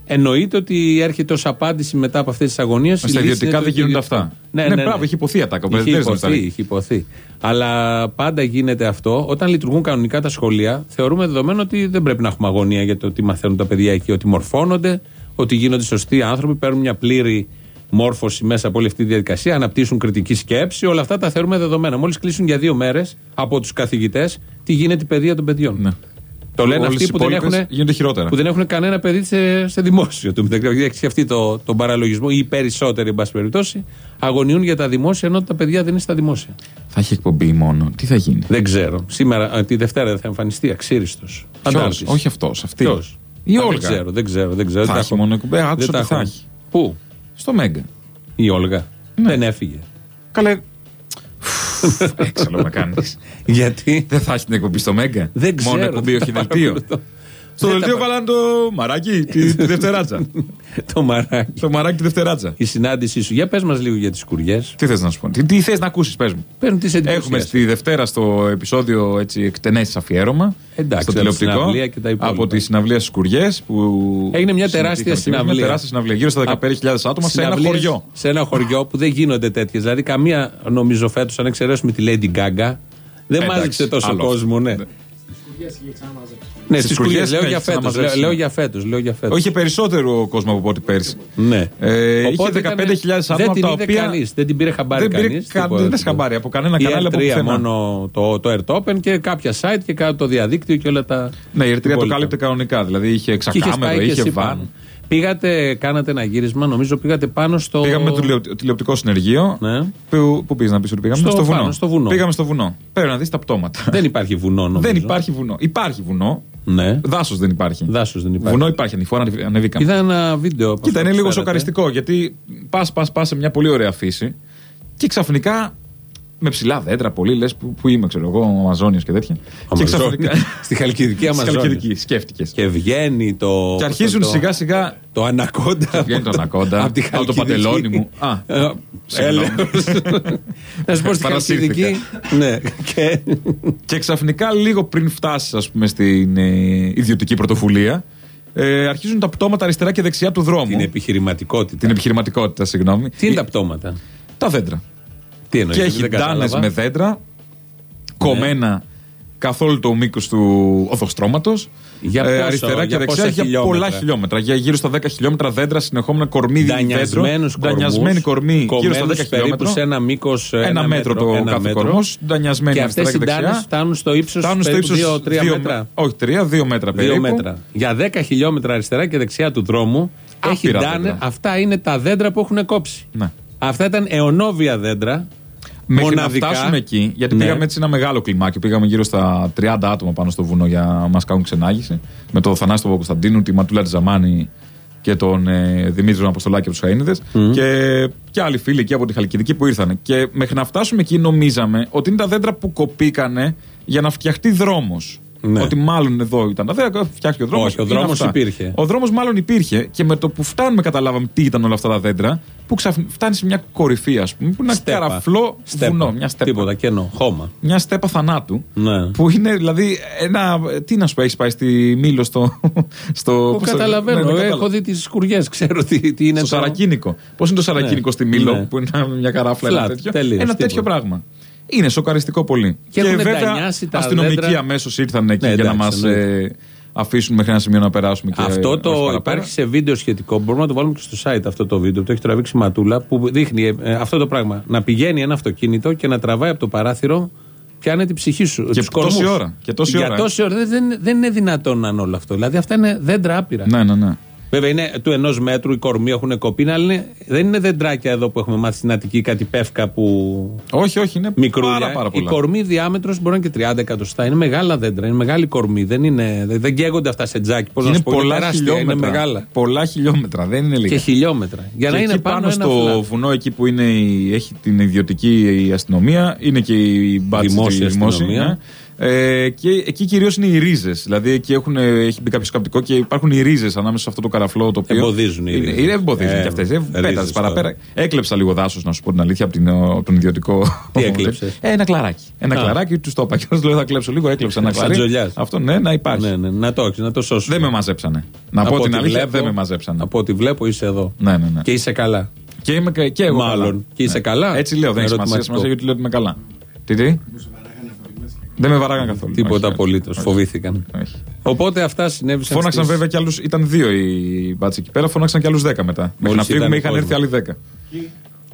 εννοείται ότι έρχεται ως απάντηση μετά από αυτές τις αγωνίες. Στα ιδιωτικά δεν γίνονται αυτά. Ναι, Ναι, ναι, ναι. μπράβο, είχε υποθεί ατάκα. Ο Είχε Πρεδεντέρης υποθεί, μας τα λέει. είχε υποθεί. Αλλά πάντα γίνεται αυτό. Όταν λειτουργούν κανονικά τα σχολεία, θεωρούμε δεδομένο ότι δεν πρέπει να έχουμε αγωνία για το τι μαθαίνουν τα παιδιά εκεί. Ότι μορφώνονται, ότι γίνονται σωστοί άνθρωποι, παίρνουν μια πλήρη μόρφωση μέσα από όλη αυτή τη διαδικασία, αναπτύσσουν κριτική σκέψη. Όλα αυτά τα θεωρούμε δεδομένα. Μόλις κλείσουν για δύο μέρες από τους καθηγητές, τι γίνεται η παιδεία των παιδιών. Ναι. Το λένε Όλες αυτοί οι που δεν, υπόλοιπες έχουν, γίνονται χειρότερα. που δεν έχουν κανένα παιδί σε, σε δημόσιο. Το μεταξύ, έχει σκεφτεί το, τον παραλογισμό, ή οι περισσότεροι, εν πάση περιπτώσει, αγωνιούν για τα δημόσια, ενώ τα παιδιά δεν είναι στα δημόσια. Θα έχει εκπομπή μόνο. Τι θα γίνει; Δεν ξέρω. Σήμερα, α, τη Δευτέρα δεν θα εμφανιστεί αξίριστος. Ποιος; Όχι αυτός, αυτή. Ποιος; Η Α, Όλγα. Δεν ξέρω, δεν ξέρω. Δεν ξέρω. Θα Δεν έχει έχω- μόνο εκπομπή. δεν Άκουσα τα ότι θα έχω. έχει. Πού; Στο Μέγκα. Η Όλγα. Δεν έφυγε. Καλέ. Έξαλλο με κάνεις. Γιατί; Δεν θα έχει την εκπομπή στο Μέγκα. Δεν ξέρω. Μόνο εκπομπή, όχι δελτίο. Στο Δεν δελτίο τα- βάλαν το μαράκι, τη, τη Δευτεράτσα. το μαράκι. το μαράκι τη Δευτεράτσα. Η συνάντησή σου. Για πες μας λίγο για τις κουριές. Τι θες να σου πω, τι, τι θες να ακούσεις, πες μου. Παίρνουν τις εντυπωσίες. Έχουμε στη Δευτέρα στο επεισόδιο έτσι, εκτενές αφιέρωμα. Εντάξει, στο από τη τηλεοπτικό. συναυλία και τα υπόλοιπα. από τη συναυλία στις Κουριές. Που Έγινε μια τεράστια συμμετείχαμε και συναυλία. Μια τεράστια συναυλία. Γύρω στα 15.000 άτομα σε ένα Συναυλίες χωριό. Σε ένα χωριό που δεν γίνονται τέτοιες. Δηλαδή, καμία νομίζω φέτος, αν εξαιρέσουμε τη Lady Gaga, δεν Εντάξει, μάζεψε τόσο άλλο κόσμο, ναι. Ναι, Στις στις κουριέ. κουριές, Λέω ναι, για έχει να φέτος. Λέω, μαζέψει. λέω για φέτος. Λέω για φέτος. Όχι περισσότερο κόσμο από ό,τι πέρσι. Ναι. Ε, Οπότε είχε 15.000 ήταν- άτομα Δεν από την τα είδε οποία. κανείς, δεν την πήρε χαμπάρι δεν πήρε κανείς, κα- τίποτα. δεν πήρε χαμπάρι από κανένα Η κανάλι από R3 πουθενά. μόνο το, το Air Open και κάποια site και κάτω το διαδίκτυο και όλα τα. Ναι, η Ερτρία το υπόλοιπα. κάλυπτε κανονικά. Δηλαδή είχε Και είχες εξακάμερο, πάει και είχε εσύ βαν. Πάνω. Πήγατε, κάνατε ένα γύρισμα, νομίζω πήγατε πάνω στο. Πήγαμε με το τηλεοπ- τηλεοπτικό συνεργείο. Ναι. Που, πού πήγε να πεις ότι πήγαμε, Στο στο, βουνό. πάνω, στο βουνό. Πήγαμε στο βουνό. Πρέπει να δεις τα πτώματα. Δεν υπάρχει βουνό, νομίζω. Δεν υπάρχει βουνό. Υπάρχει βουνό. Ναι. Δάσος δεν υπάρχει. Δάσος δεν υπάρχει. Βουνό υπάρχει, ανηφόρα ανεβήκαμε. Είδα ένα βίντεο. από Κοίτα, αυτό είναι που λίγο φέρατε. σοκαριστικό γιατί πας, πας, πας σε μια πολύ ωραία φύση και ξαφνικά με ψηλά δέντρα, πολύ λες που, που είμαι, ξέρω εγώ, ο Αμαζόνιος και τέτοια. και Αμαζόνιος. Στη Χαλκιδική Στη Αμαζόνιος. Χαλκιδική, σκέφτηκες. Και βγαίνει το. Και αρχίζουν το- σιγά σιγά. Το ανακόντα. Βγαίνει το ανακόντα. Από τη από το Χαλκιδική. παντελόνι μου. Α, Ε, συγγνώμη. έλεος. Να σου πω στη Παρασύρθηκα. Χαλκιδική. Ναι. Και Και ξαφνικά, λίγο πριν φτάσεις, ας πούμε, στην ε, ιδιωτική πρωτοβουλία, ε, αρχίζουν τα πτώματα αριστερά και δεξιά του δρόμου. την επιχειρηματικότητα. Την επιχειρηματικότητα, συγγνώμη. Τι είναι τα πτώματα; Τα δέντρα. Τι εννοείς, και έχει δεν ντάνες κατάλαβα. με δέντρα, κομμένα καθ' όλο το μήκος του οδοστρώματος. Για πόσο- αριστερά και για δεξιά πόσα για χιλιόμετρα; πολλά χιλιόμετρα; Για γύρω στα 10 χιλιόμετρα δέντρα, συνεχόμενα κορμί Ντανιασμένους δέντρο. Ντανιασμένη κορμί γύρω στα 10 κομμένους περίπου χιλιόμετρα. σε ένα μήκος. Ένα μέτρο το κάθε κορμός, ντανιασμένοι Και αυτές αριστερά οι και δεξιά. ντάνες φτάνουν στο ύψος Φτάνουν στο ύψος 2-3 μέτρα. Όχι, 3, 2 μέτρα περίπου. Δύο μέτρα. Για 10 χιλιόμετρα αριστερά και δεξιά του δρόμου έχει Άπειρα ντάνε. δέντρα. Αυτά είναι τα δέντρα που έχουν κόψει. Ναι. Αυτά ήταν αιωνόβια δέντρα. Μέχρι μοναδικά. να φτάσουμε εκεί, γιατί Ναι. πήγαμε έτσι ένα μεγάλο κλιμάκι. Πήγαμε γύρω στα 30 άτομα πάνω στο βουνό για να μας κάνουν ξενάγηση. Με τον Θανάση τον Κωνσταντίνου, τη Ματούλα Τζαμάνη και τον ε, Δημήτρη τον Αποστολάκη από τους Χαΐνιδε. Και, και άλλοι φίλοι εκεί από τη Χαλκιδική που ήρθαν. Και μέχρι να φτάσουμε εκεί, νομίζαμε ότι είναι τα δέντρα που κοπήκανε για να φτιαχτεί δρόμος. Ναι. Ότι μάλλον εδώ ήταν τα δέντρα, φτιάχτηκε ο δρόμος. Όχι, ο δρόμος υπήρχε. Ο δρόμος μάλλον υπήρχε και με το που φτάνουμε καταλάβαμε τι ήταν όλα αυτά τα δέντρα. Που ξαφ... φτάνει σε μια κορυφή, ας πούμε, που είναι ένα Στέπα. καραφλό Στέπα. βουνό. Μια στέπα. Τίποτα, κενό. Χώμα. Μια στέπα θανάτου. Ναι. Που είναι δηλαδή ένα. Τι να σου πω, έχεις πάει στη Μήλο στο. στο Εγώ πώς το- καταλαβαίνω. ναι, ναι, Έχω κατάλαβα. δει τις σκουριές. Ξέρω τι, τι είναι Στο το. Σαρακίνικο. Πώς είναι το Σαρακίνικο Ναι. στη Μήλο, Ναι. που είναι μια καράφλα, ένα Flat, τέτοιο; τελείως, ένα τίποτα. τέτοιο πράγμα. Είναι σοκαριστικό πολύ. Και έχουνε ντανιάσει τα αστυνομικοί δέντρα. αμέσως ήρθαν εκεί Ναι, για να μας εντάξει, εννοείται. αφήσουν μέχρι ένα σημείο να περάσουμε. Και Αυτό όχι το παραπέρα. υπάρχει σε βίντεο σχετικό. Μπορούμε να το βάλουμε και στο site αυτό το βίντεο. Το έχει τραβήξει η Ματούλα που δείχνει ε, αυτό το πράγμα. Να πηγαίνει ένα αυτοκίνητο και να τραβάει από το παράθυρο. Πιάνε την ψυχή σου. Και τους τόση κορμούς. ώρα, και τόση Για ώρα, ε. τόση ώρα. Δεν, δεν- δεν είναι δυνατόν να είναι όλο αυτό. Δηλαδή αυτά είναι δέντρα άπειρα. Ναι, ναι, ναι. Βέβαια είναι του ενός μέτρου, οι κορμοί έχουν κοπεί, αλλά είναι- δεν είναι δεντράκια εδώ που έχουμε μάθει στην Αττική, κάτι πεύκα που. Όχι, όχι, είναι Μικρούλια. πάρα, πάρα Η πολλά. κορμή διάμετρος μπορεί να είναι και 30 εκατοστά. Είναι μεγάλα δέντρα, είναι μεγάλη κορμή. Δεν, είναι, δεν- δεν καίγονται αυτά σε τζάκι. Πώς να είναι σου πω, είναι πολλά τεράστια, χιλιόμετρα. είναι μεγάλα. Πολλά χιλιόμετρα, δεν είναι λίγα. Και χιλιόμετρα. Για και να εκεί είναι πάνω, στο ένα φλατ. βουνό, εκεί που είναι η- έχει την ιδιωτική η αστυνομία, είναι και η μπάτση Δημόσια τη δημόσια. αστυνομία. ναι. Ε, και εκεί κυρίως είναι οι ρίζες. Δηλαδή εκεί έχουν, έχει μπει κάποιο σκαπτικό και υπάρχουν οι ρίζες ανάμεσα σε αυτό το καραφλό το οποίο. Εμποδίζουν οι είναι, ρίζες. είναι, εμποδίζουν Ε, και αυτές. Ε, ρίζες Πέτασε παραπέρα. τώρα. Έκλεψα λίγο δάσος, να σου πω την αλήθεια, από, την, από τον ιδιωτικό. Τι έκλεψες; Ε, ένα κλαράκι. Ένα Α. κλαράκι, του το είπα. Και όσο λέω θα κλέψω λίγο, έκλεψα ένα Σαν κλαράκι. Τζολιάς. Αυτό ναι, να υπάρχει. Ναι, ναι, να το έχεις, να το σώσει. Δεν με μαζέψανε. Να Από πω την ό,τι αλήθεια, βλέπω- δεν με μαζέψανε. Από ό,τι βλέπω είσαι εδώ. Ναι, ναι, ναι. Και είσαι καλά. Και, είμαι, και- και εγώ Μάλλον. καλά. Και είσαι Ναι. καλά; Έτσι λέω, δεν έχει σημασία. Ερωτηματικό. Σημασία γιατί λέω ότι είμαι καλά. Τι, τι; Δεν με βαράγαν καθόλου. Τίποτα Όχι, όχι. απολύτως. Όχι. Φοβήθηκαν. Όχι. Οπότε αυτά συνέβησαν. Φώναξαν στις- βέβαια κι άλλους. Ήταν δύο οι μπάτσοι εκεί πέρα, φώναξαν κι άλλους δέκα μετά. Μέχρι Μόλις να φύγουμε ήταν είχαν κόσμο. έρθει άλλοι δέκα.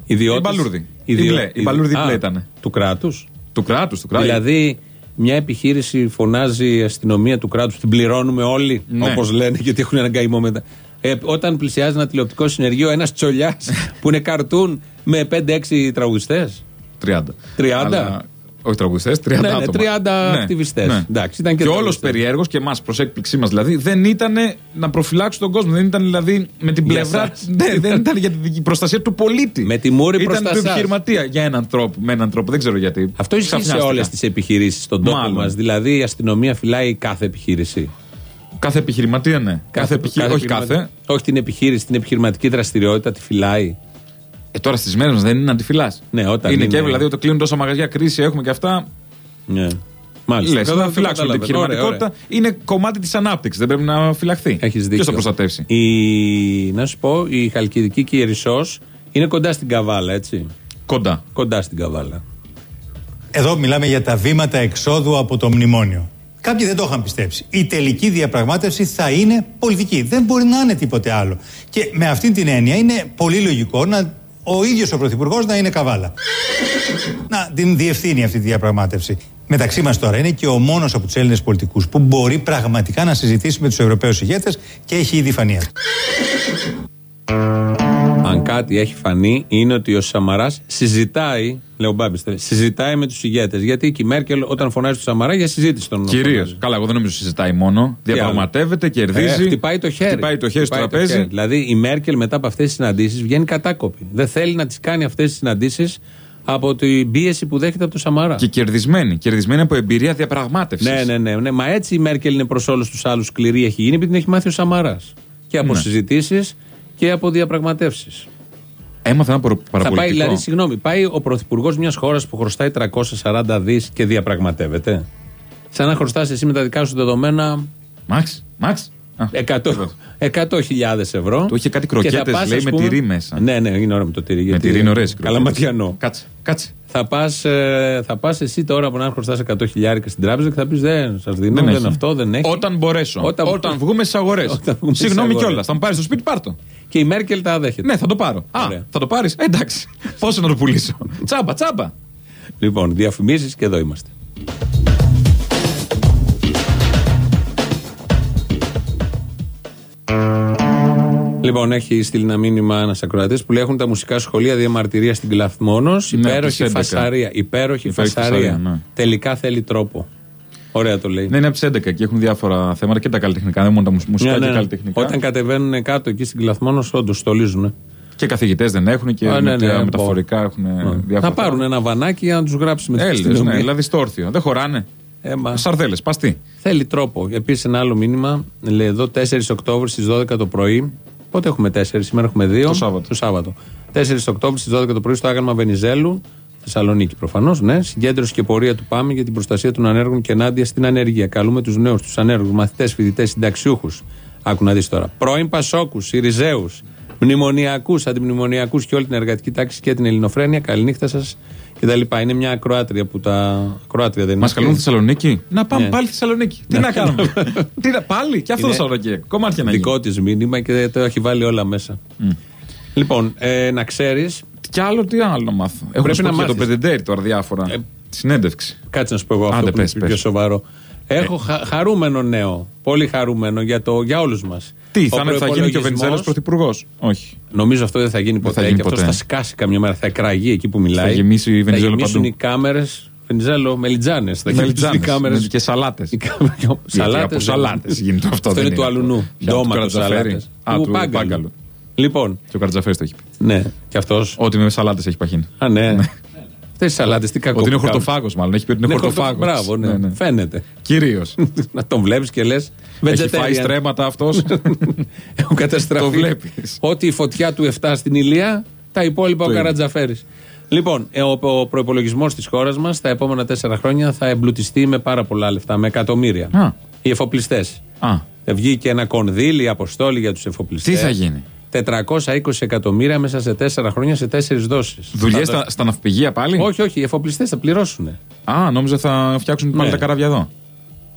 Ιδιώτες- Η μπαλούρδη. Η Ιδιο- μπλε. Η ιδι- μπαλούρδη Α, μπλε ήτανε. Του κράτους; Του κράτους, του κράτους. Δηλαδή, μια επιχείρηση φωνάζει η αστυνομία του κράτους, την πληρώνουμε όλοι, Ναι. όπως λένε, γιατί έχουν ένα καημό μετά. Ε, όταν πλησιάζει ένα τηλεοπτικό συνεργείο, ένας τσολιάς που είναι καρτούν με 5-6 τραγουδιστές. 30. 30. Αλλά- όχι τραγουδιστές, 30 Ναι, ναι, άτομα. 30 ακτιβιστές. Εντάξει, ήταν και και όλος τραγουδιστές. περιέργο και εμάς προς έκπληξή μας δηλαδή δεν ήταν να προφυλάξουν τον κόσμο. Δεν ήταν δηλαδή με την Για πλευρά. σας. ναι, δεν ήταν για την προστασία του πολίτη. Με τη μούρη Ήταν προς τα του σας. επιχειρηματία για έναν τρόπο. Με έναν τρόπο, δεν ξέρω γιατί. Αυτό ισχύει σε Ξαφνιάστηκα. όλες τις επιχειρήσεις στον τόπο Μάλλον. μας. Δηλαδή, η αστυνομία φυλάει κάθε επιχείρηση. Κάθε επιχειρηματία, ναι. Κάθε, επιχείρηση. Όχι επιχειρηματι- κάθε. Όχι την επιχείρηση, την επιχειρηματική δραστηριότητα τη φυλάει. Ε, τώρα στις μέρες μας δεν είναι να τη φυλάς. Ναι, όταν είναι, είναι- και δηλαδή όταν κλείνουν τόσα μαγαζιά, κρίση έχουμε και αυτά. Ναι. Μάλιστα. Λες, Καλά, να το φυλάξουμε την καταλαβαίνω. Ωραία, επιχειρηματικότητα. Είναι κομμάτι της ανάπτυξης. Δεν πρέπει να φυλαχθεί. Έχεις δίκιο. Ποιο θα προστατεύσει; Η... Να σου πω, η Χαλκιδική και η Ερυσό είναι κοντά στην Καβάλα, έτσι. Κοντά. Κοντά στην Καβάλα. Εδώ μιλάμε για τα βήματα εξόδου από το μνημόνιο. Κάποιοι δεν το είχαν πιστέψει. Η τελική διαπραγμάτευση θα είναι πολιτική. Δεν μπορεί να είναι τίποτε άλλο. Και με αυτή την έννοια είναι πολύ λογικό να ο ίδιος ο Πρωθυπουργός να είναι καβάλα. να την διευθύνει αυτή τη διαπραγμάτευση. Μεταξύ μας τώρα είναι και ο μόνος από τους Έλληνες πολιτικούς που μπορεί πραγματικά να συζητήσει με τους Ευρωπαίους ηγέτες και έχει ήδη φανεί. Αυτό. Αν κάτι έχει φανεί, είναι ότι ο Σαμαράς συζητάει, λέω Μπάμπης, συζητάει με τους ηγέτες. Γιατί και η Μέρκελ, όταν φωνάζει του Σαμαρά, για συζήτηση τον Κυρίως. φωνάζει. Καλά, εγώ δεν νομίζω συζητάει μόνο. Διαπραγματεύεται, Ε, κερδίζει. χτυπάει το χέρι. Χτυπάει το χέρι στο Χτυπάει το τραπέζι. χέρι. Δηλαδή η Μέρκελ μετά από αυτές τις συναντήσεις βγαίνει κατάκοπη. Δεν θέλει να τις κάνει αυτές τις συναντήσεις από την πίεση που δέχεται από το Σαμαρά. Και κερδισμένη. Κερδισμένη από εμπειρία διαπραγμάτευσης. Ναι, ναι, ναι, ναι. Μα έτσι η Μέρκελ είναι προς όλους τους άλλους σκληρή έχει γίνει επειδή την έχει μάθει ο Σαμαράς. Και από Ναι. συζητήσεις και από διαπραγματεύσεις. Έμαθα ένα προ- Θα πάει, παραπολιτικό. δηλαδή, συγγνώμη, πάει ο πρωθυπουργός μιας χώρας που χρωστάει 340 δις και διαπραγματεύεται; Σαν να χρωστάς εσύ με τα δικά σου δεδομένα. Μαξ, Μαξ. 100 100.000 ευρώ. Του είχε κάτι Και θα κροκέτες, πας, λέει, ας με πούμε- τυρί μέσα. Ναι, ναι, είναι ωραίο με το τυρί. Με γιατί- τυρί είναι ωραίες οι κροκέτες. Καλαματιανό. Κάτσε, κάτσε. Θα πας θα πας εσύ τώρα που να χρωστά 100 χιλιάρικα στην τράπεζα και θα πεις Δεν σας δίνω, δεν, έχει. αυτό, δεν έχει. Όταν μπορέσω. Όταν- Όταν, βγούμε στι αγορές. Όταν βγούμε στις Συγγνώμη αγορές. κιόλας. Θα μου πάρεις στο σπίτι, πάρ' το. Και η Μέρκελ τα δέχεται. Ναι, θα το πάρω. Α, Ωραία. θα το πάρεις. εντάξει. Πόσο να το πουλήσω. τσάμπα, τσάμπα. Λοιπόν, διαφημίσεις και εδώ είμαστε. Λοιπόν, έχει στείλει ένα μήνυμα ένας ακροατής που λέει: Έχουν τα μουσικά σχολεία διαμαρτυρία στην Κλαθμόνος. Ναι, Υπέροχη από τις 11. φασαρία. Υπέροχη Υπέροχη φασαρία. φασαρία, ναι. Τελικά θέλει τρόπο. Ωραία το λέει. Ναι, είναι από τι 11 και έχουν διάφορα θέματα και τα καλλιτεχνικά. Δεν μόνο τα μουσ- μουσικά Ναι, ναι, και ναι. καλλιτεχνικά. Όταν κατεβαίνουν κάτω εκεί στην Κλαθμόνος, όντως στολίζουν. Και καθηγητές δεν έχουν και Α, ναι, μετα- ναι, μεταφορικά έχουν διάφορα. Θα πάρουν ένα βανάκι για να τους γράψει με την Έλληνες, αστυνομία. ναι, δηλαδή στο όρθιο. Δεν χωράνε. Ε, μα- Σαρδέλες, παστί. Θέλει τρόπο. Επίσης, ένα άλλο μήνυμα. Λέει εδώ 4 Οκτώβρη στις 12 το πρωί. Πότε έχουμε 4, σήμερα έχουμε 2. Το Σάββατο. Το Σάββατο. 4 Οκτώβρη στις 12 το πρωί στο άγαλμα Βενιζέλου. Θεσσαλονίκη προφανώς, ναι. Συγκέντρωση και πορεία του ΠΑΜΕ για την προστασία των ανέργων και ενάντια στην ανεργία. Καλούμε τους νέους, τους ανέργους, μαθητές, φοιτητές, συνταξιούχους. Άκου να δεις τώρα. Πρώην Πασόκους, Ιριζέους, μνημονιακούς, αντιμνημονιακούς και όλη την εργατική τάξη και την ελληνοφρένεια. Καληνύχτα σας κτλ. Είναι μια ακροάτρια που τα. Ακροάτρια δεν είναι. Μας καλούν Θεσσαλονίκη. Να πάμε Ναι. πάλι Θεσσαλονίκη. Τι να κάνουμε; Τι να πάλι, και αυτό Είναι Θεσσαλονίκη. Κομμάτια να γίνει. Δικό της μήνυμα και το έχει βάλει όλα μέσα. Λοιπόν, ε, να ξέρει. Κι άλλο, τι άλλο να μάθω. Έχω Πρέπει να να πω για το μάθεις. πεντεντέρι τώρα διάφορα. Συνέντευξη. Κάτσε να σου πω εγώ αυτό Άντε, που πες, είναι πιο πες. σοβαρό. Έχω χα- χαρούμενο νέο. Πολύ χαρούμενο για, το, για όλους μας. Τι, θα, είναι- θα γίνει και ο Βενιζέλος πρωθυπουργός; Όχι. Νομίζω αυτό δεν θα γίνει ποτέ. θα γίνει και αυτό ποτέ. θα σκάσει καμιά μέρα. Θα εκραγεί εκεί που μιλάει. Θα γεμίσει η Βενιζέλο Θα γεμίσουν παντού. οι κάμερες. Βενιζέλο, μελιτζάνες. Θα γεμίσουν οι Μελιτζάνες, κάμερες. ναι, Και σαλάτες. Σαλάτε. από σαλάτες γίνεται αυτό, Αυτό δεν είναι του είναι. αλουνού. Ποια, του Ντόματο Καρατζαφέρη. σαλάτες. Α, του Πάγκαλου. Λοιπόν, Και ο Καρτζαφέρη το έχει πει. ναι, και αυτό. Ότι με σαλάτες έχει παχύνει. Α, ναι. Αυτές οι σαλάτες, τι κακό. Ότι είναι που κάνουν. χορτοφάγος, μάλλον. Έχει πει ότι είναι Είναι χορτοφάγος. Μπράβο, ναι. Φαίνεται. Κυρίως. να τον βλέπεις και λες. Έχει φάει στρέμματα αυτός. Έχουν καταστραφεί. Το βλέπεις. Ότι η φωτιά του 7 στην Ηλία, τα υπόλοιπα ο Το ίδιο. Καρατζαφέρης. Λοιπόν, ε, ο, ο προπολογισμό της χώρας μας τα επόμενα τέσσερα χρόνια θα εμπλουτιστεί με πάρα πολλά λεφτά, με εκατομμύρια. Α. Οι εφοπλιστές. Α, Βγήκε ένα κονδύλι, αποστόλη για τους εφοπλιστές. τι θα γίνει; 420 εκατομμύρια μέσα σε τέσσερα χρόνια σε τέσσερις δόσεις. Δουλειές στα, στα ναυπηγεία πάλι; Όχι, όχι, οι εφοπλιστές θα πληρώσουν. Α, νόμιζα θα φτιάξουν πάλι Ναι. τα καράβια εδώ.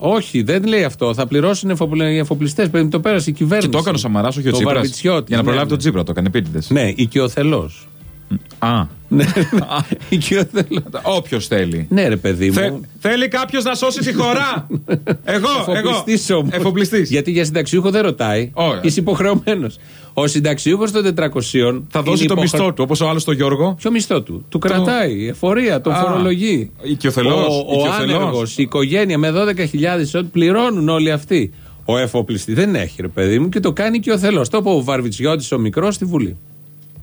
Όχι, δεν λέει αυτό. Θα πληρώσουν οι εφοπλ- οι εφοπλιστές. Πρέπει το πέρασε η κυβέρνηση. Και το έκανε ο Σαμαράς, όχι ο Το Τσίπρας. Βαρβιτσιώτης, Για να ναι, προλάβει ναι. τον Τσίπρα, το έκανε επίτηδες. Ναι, οικειοθελώς. Α, Ναι, οικειοθελώς. όποιος θέλει. Ναι, ρε παιδί Θε- μου. θέλει κάποιος να σώσει τη χώρα; εγώ, εγώ. Εφοπλιστής όμως. Εφοπλιστής. Γιατί για συνταξιούχο δεν ρωτάει. Ωραία. Είσαι υποχρεωμένος. Ο συνταξιούχος των 400 Θα δώσει το μισθό του, όπως ο άλλος το Γιώργο. Ποιο μισθό του; Του κρατάει εφορία, τον Α, φορολογεί. οικειοθελώς, Ο, ο οικειοθελώς. άνεργος, η οικογένεια με 12.000 ό,τι πληρώνουν όλοι αυτοί. Ο εφοπλιστής δεν έχει, ρε παιδί μου, και το κάνει και ο θελός. Το είπε ο Βαρβιτσιώτης ο μικρός στη Βουλή.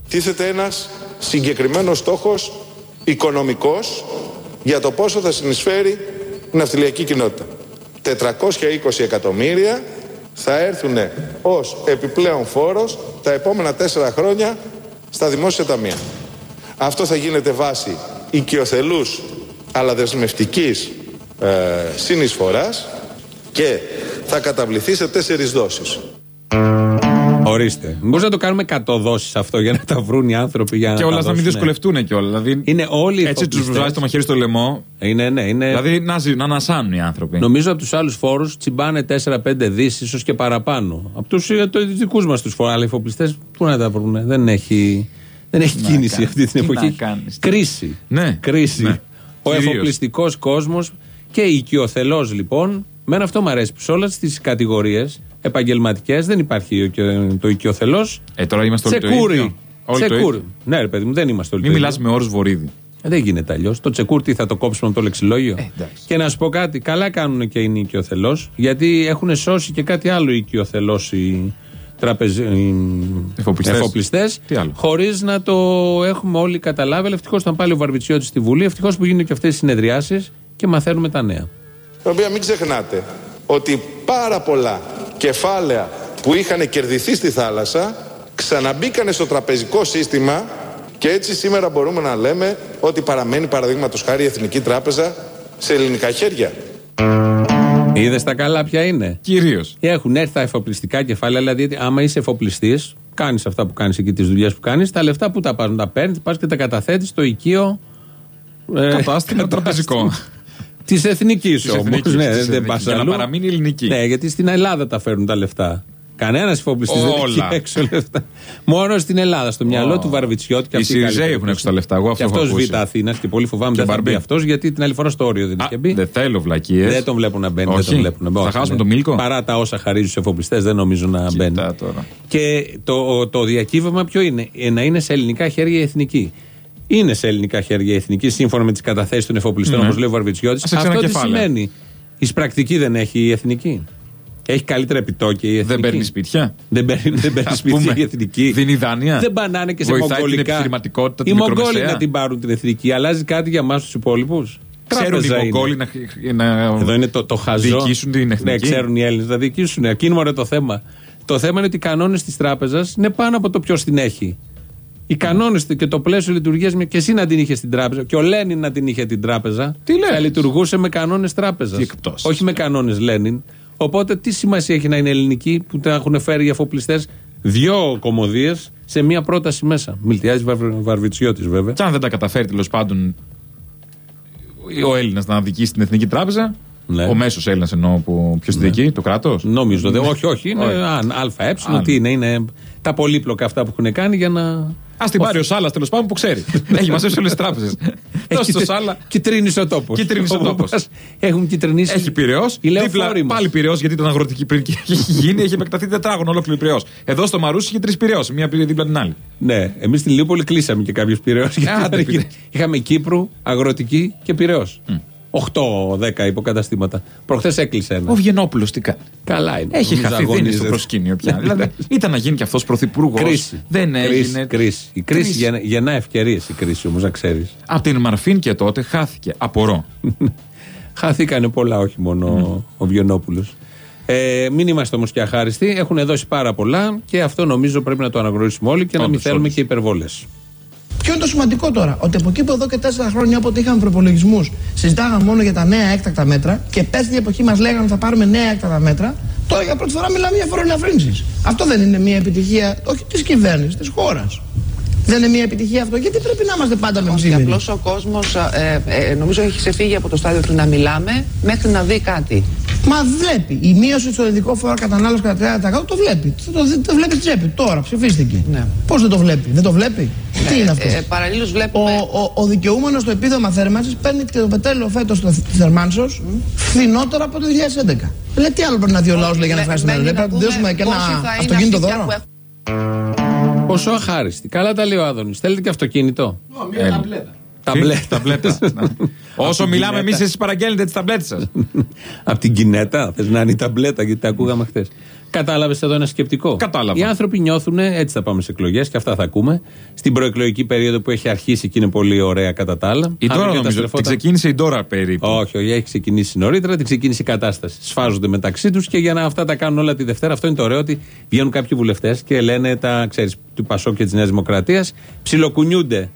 Τίθεται ένας συγκεκριμένος στόχος οικονομικός για το πόσο θα συνεισφέρει η ναυτιλιακή κοινότητα. 420 εκατομμύρια θα έρθουν ως επιπλέον φόρος τα επόμενα τέσσερα χρόνια στα δημόσια ταμεία. Αυτό θα γίνεται βάση οικειοθελούς αλλά δεσμευτικής ε, συνεισφοράς και θα καταβληθεί σε τέσσερις δόσεις. Ορίστε. Μπορείς να το κάνουμε 100 δόσεις αυτό για να τα βρουν οι άνθρωποι. Για να Και τα όλα να μην δώσουν. δυσκολευτούν κιόλας. Δηλαδή, Είναι όλοι οι έτσι τους εφοπλιστές. βάζεις το μαχαίρι στο λαιμό. Είναι, ναι, είναι. Δηλαδή να, ζει- να ανασάνουν οι άνθρωποι. Νομίζω από τους άλλους φόρους τσιμπάνε 4-5 δις, ίσως και παραπάνω. Από τους δικούς μας τους φόρους. Αλλά οι εφοπλιστές πού να τα βρουν. Δεν έχει, δεν έχει Να κίνηση κάνεις, αυτή την τι εποχή. να κάνεις, τι- Κρίση. Ναι. Κρίση. Ναι. Ο Κυρίως. εφοπλιστικός κόσμος και οικειοθελώς λοιπόν. Μένα αυτό μου αρέσει που σε όλες τις κατηγορίες επαγγελματικές δεν υπάρχει ο οικειο- το οικειοθελώς. Ε, τώρα είμαστε όλοι το ίδιο. Τσεκούρι. Όλοι το Τσεκούρ. ίδιο. Ναι, ρε παιδί μου, δεν είμαστε όλοι. Μην το μιλάς ίδιο. με όρους βορύδι. Ε, Δεν γίνεται αλλιώς. Το τσεκούρ τι θα το κόψουμε από το λεξιλόγιο; και να σου πω κάτι. Καλά κάνουν και οι νοικιοθελώ, γιατί έχουν σώσει και κάτι άλλο οι οικειοθελώς οι τραπεζ... οι Εφοπλιστές. εφοπλιστές, Τι άλλο; χωρίς να το έχουμε όλοι καταλάβει. Αλλά ευτυχώς ήταν πάλι ο Βαρβιτσιώτης στη Βουλή. Ευτυχώς που γίνονται και αυτές οι συνεδριάσεις και μαθαίνουμε τα νέα. Τα οποία μην ξεχνάτε ότι πάρα πολλά κεφάλαια που είχαν κερδιθεί στη θάλασσα ξαναμπήκανε στο τραπεζικό σύστημα και έτσι σήμερα μπορούμε να λέμε ότι παραμένει παραδείγματος χάρη η Εθνική Τράπεζα σε ελληνικά χέρια. Είδες τα καλά ποια είναι; Κυρίως. Έχουν έρθει τα εφοπλιστικά κεφάλαια, δηλαδή άμα είσαι εφοπλιστής, κάνεις αυτά που κάνεις εκεί, τις δουλειές που κάνεις, τα λεφτά που τα πάρουν, τα παίρνεις, πας και τα καταθέτεις στο οικείο. ε, Κατάστημα τραπεζικό. Της εθνικής Της όμως. εθνικής, Ναι, της δεν εθνικής, πας για να αλλού. παραμείνει ελληνική. Ναι, γιατί στην Ελλάδα τα φέρνουν τα λεφτά. Κανένας εφοπλιστή δεν Όλα. έχει έξω λεφτά. Μόνο στην Ελλάδα, στο μυαλό του Βαρβιτσιώτη και Οι αυτή η Σιριζέοι καλή έχουν έξω τα λεφτά. Εγώ Και αυτό έχω αυτός ακούσει. Β' Αθήνας και πολύ φοβάμαι Και δεν θα Μπαρμπή. μπει αυτός γιατί την άλλη φορά στο όριο δεν είχε μπει. Δεν θέλω βλακίες. Δεν τον βλέπουν να μπαίνει. Δεν Όχι. τον βλέπουν να μπαίνει. Θα Όχι, χάσουμε ναι. το Μίλκο. Παρά τα όσα χαρίζουν στου εφοπλιστέ, δεν νομίζω να μπαίνει. τώρα. Και το, το διακύβευμα ποιο είναι, Ε, να είναι σε ελληνικά χέρια η εθνική. Είναι σε ελληνικά χέρια η εθνική, σύμφωνα με τις καταθέσεις των εφοπλιστών, Ναι. όπως λέει ο Βαρβιτσιώτης. Σε ξένα Αυτό τι κεφάλαια. σημαίνει; Η πρακτική δεν έχει η εθνική. Έχει καλύτερα επιτόκια η εθνική. Δεν παίρνει σπίτια; Δεν παίρνει, δεν παίρνει Ας σπίτια πούμε. η εθνική. Δίνει δάνεια; Δεν πανάνε και σε Βοηθάει την μογγολικά. επιχειρηματικότητα, Οι την Μογγόλοι μικρομεσαία; να την πάρουν την εθνική. Αλλάζει κάτι για εμάς τους υπόλοιπους; Ξέρουν οι Μογγόλοι να, να Εδώ είναι το, το χαζό. διοικήσουν την εθνική. Ναι, ξέρουν οι Έλληνες να διοικήσουν. Εκείνο είναι το θέμα. Το θέμα είναι ότι οι κανόνες της τράπεζας είναι πάνω από το ποιος την έχει. Οι κανόνες και το πλαίσιο λειτουργίας, και εσύ να την είχες στην τράπεζα, και ο Λένιν να την είχε την τράπεζα, θα λειτουργούσε με κανόνες τράπεζας. Όχι με κανόνες Λένιν. Οπότε τι σημασία έχει να είναι ελληνική που τα έχουν φέρει οι αφοπλιστές; Δύο κομμωδίες σε μία πρόταση μέσα. Μιλτιάζει Βαρβιτσιώτης βέβαια. Και αν δεν τα καταφέρει τέλος πάντων ο Έλληνας να δικήσει την Εθνική Τράπεζα. Ο μέσος Έλληνας εννοώ που ποιος τη δικεί, το κράτος; Ναι. Νομίζω. Δε, όχι, όχι. Είναι αν, ΑΕ. Αν. Τι είναι, είναι τα πολύπλοκα αυτά που έχουν κάνει για να. Α την πάρει ο Σάλας τέλος πάντων που ξέρει. Έχει μαζέψει όλες τις τράπεζες. Δώσε το Σάλα. Κυτρίνησε ο τόπος. Κυτρίνησε ο τόπος. Έχουν κυτρινήσει. Έχει πυρεό. Δίπλα πάλι πυρεό γιατί ήταν αγροτική πριν και έχει γίνει. Έχει επεκταθεί τετράγωνο ολόκληρο πυρεό. Εδώ στο Μαρούσι είχε τρεις πυρεό. Μία πήρε δίπλα την άλλη. Ναι, εμείς στην Λίουπολη κλείσαμε και κάποιο πυρεό. Άντε, πήρε. Είχαμε Κύπρου, αγροτική και πυρεό. 8-10 υποκαταστήματα. Προχθές έκλεισε ένα. Ο Βγενόπουλο τι κάνει; Καλά είναι. Έχει Νομίζω χαθεί, δεν είναι στο αγωνίζεται. προσκήνιο πια. δηλαδή ήταν να γίνει και αυτός πρωθυπουργός. Κρίση. Δεν Κρίση, έγινε. Κρίση. Η κρίση, γεννά- γεννά ευκαιρίες η κρίση όμως, να ξέρεις. Από την Μαρφίν και τότε χάθηκε. Απορώ. Χαθήκανε πολλά, όχι μόνο ο Βιονόπουλο. Ε, μην είμαστε όμως και αχάριστοι. Έχουν δώσει πάρα πολλά και αυτό νομίζω πρέπει να το αναγνωρίσουμε όλοι και να μην Όντως, θέλουμε όντως. και υπερβολέ. Ποιο είναι το σημαντικό τώρα, ότι από εκεί που εδώ και τέσσερα χρόνια όποτε είχαμε προπολογισμούς συζητάγαμε μόνο για τα νέα έκτακτα μέτρα και πέσει την εποχή μας λέγανε ότι θα πάρουμε νέα έκτακτα μέτρα, τώρα για πρώτη φορά μιλάμε για φοροελαφρύνσει. Αυτό δεν είναι μια επιτυχία, όχι της κυβέρνησης, της χώρας. Δεν είναι μια επιτυχία αυτό, γιατί πρέπει να είμαστε πάντα με Όχι, ψήφι. απλώς ο κόσμος ε, ε, νομίζω έχει ξεφύγει από το στάδιο του να μιλάμε μέχρι να δει κάτι. Μα βλέπει. Η μείωση στο ελληνικό φόρο κατανάλωση κατά 30% το βλέπει. Το, το, το βλέπει τσέπη. Τώρα ψηφίστηκε. Ναι. Πώς δεν το βλέπει; Δεν το βλέπει; Τι είναι αυτός; Ε, Παραλλήλως βλέπουμε. Ο, ο, ο δικαιούμενος στο επίδομα θέρμανσης παίρνει και το πετρέλαιο φέτος τη θερμάνσεω φθηνότερο από το 2011. Λέει τι άλλο πρέπει να δει ο λαός για να ευχαριστούμε. μένει Λέει να πρέπει να του δούμε δώσουμε και ένα πόσοι θα είναι αυτοκίνητο αυτοί πια δώρο. Που Πόσο αχάριστη. Καλά τα λέει ο Άδωνης. Θέλετε και αυτοκίνητο; Μία ταμπλέτα. Ταμπλέτα. ταμπλέτα. Ναι. Όσο μιλάμε εμείς, εσείς παραγγέλνετε τις ταμπλέτες σας. Από την κινέτα. Θες να είναι η ταμπλέτα γιατί τα ακούγαμε χθες. Κατάλαβες εδώ ένα σκεπτικό. Κατάλαβα. Οι άνθρωποι νιώθουν, έτσι θα πάμε σε εκλογές και αυτά θα ακούμε, στην προεκλογική περίοδο που έχει αρχίσει και είναι πολύ ωραία κατά τα άλλα. Η Αν τώρα δεν νομίζω. Την καταστρεφόταν- ξεκίνησε η τώρα περίπου. Όχι, όχι, έχει ξεκινήσει νωρίτερα, την ξεκίνησε η κατάσταση. Σφάζονται μεταξύ τους και για να αυτά τα κάνουν όλα τη Δευτέρα. Αυτό είναι το ωραίο ότι βγαίνουν κάποιοι βουλευτές και λένε τα, ξέρεις, του Πασόκ και της Νέας Δημοκρατίας, ψιλοκουνιούνται.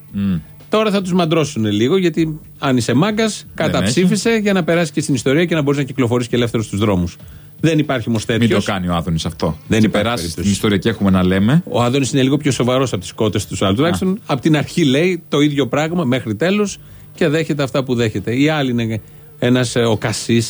Τώρα θα τους μαντρώσουν λίγο γιατί αν είσαι μάγκας, καταψήφισε για να περάσεις και στην ιστορία και να μπορείς να κυκλοφορείς και ελεύθερος στους δρόμους. Δεν υπάρχει όμως τέτοιο. Μην το κάνει ο Άδωνης αυτό. Δεν και υπάρχει περάσει περίπτωση. στην ιστορία και έχουμε να λέμε. Ο Άδωνης είναι λίγο πιο σοβαρός από τις κότες του άλλου. Τουλάχιστον από την αρχή λέει το ίδιο πράγμα μέχρι τέλους και δέχεται αυτά που δέχεται. Η άλλη είναι ένας ο Κασί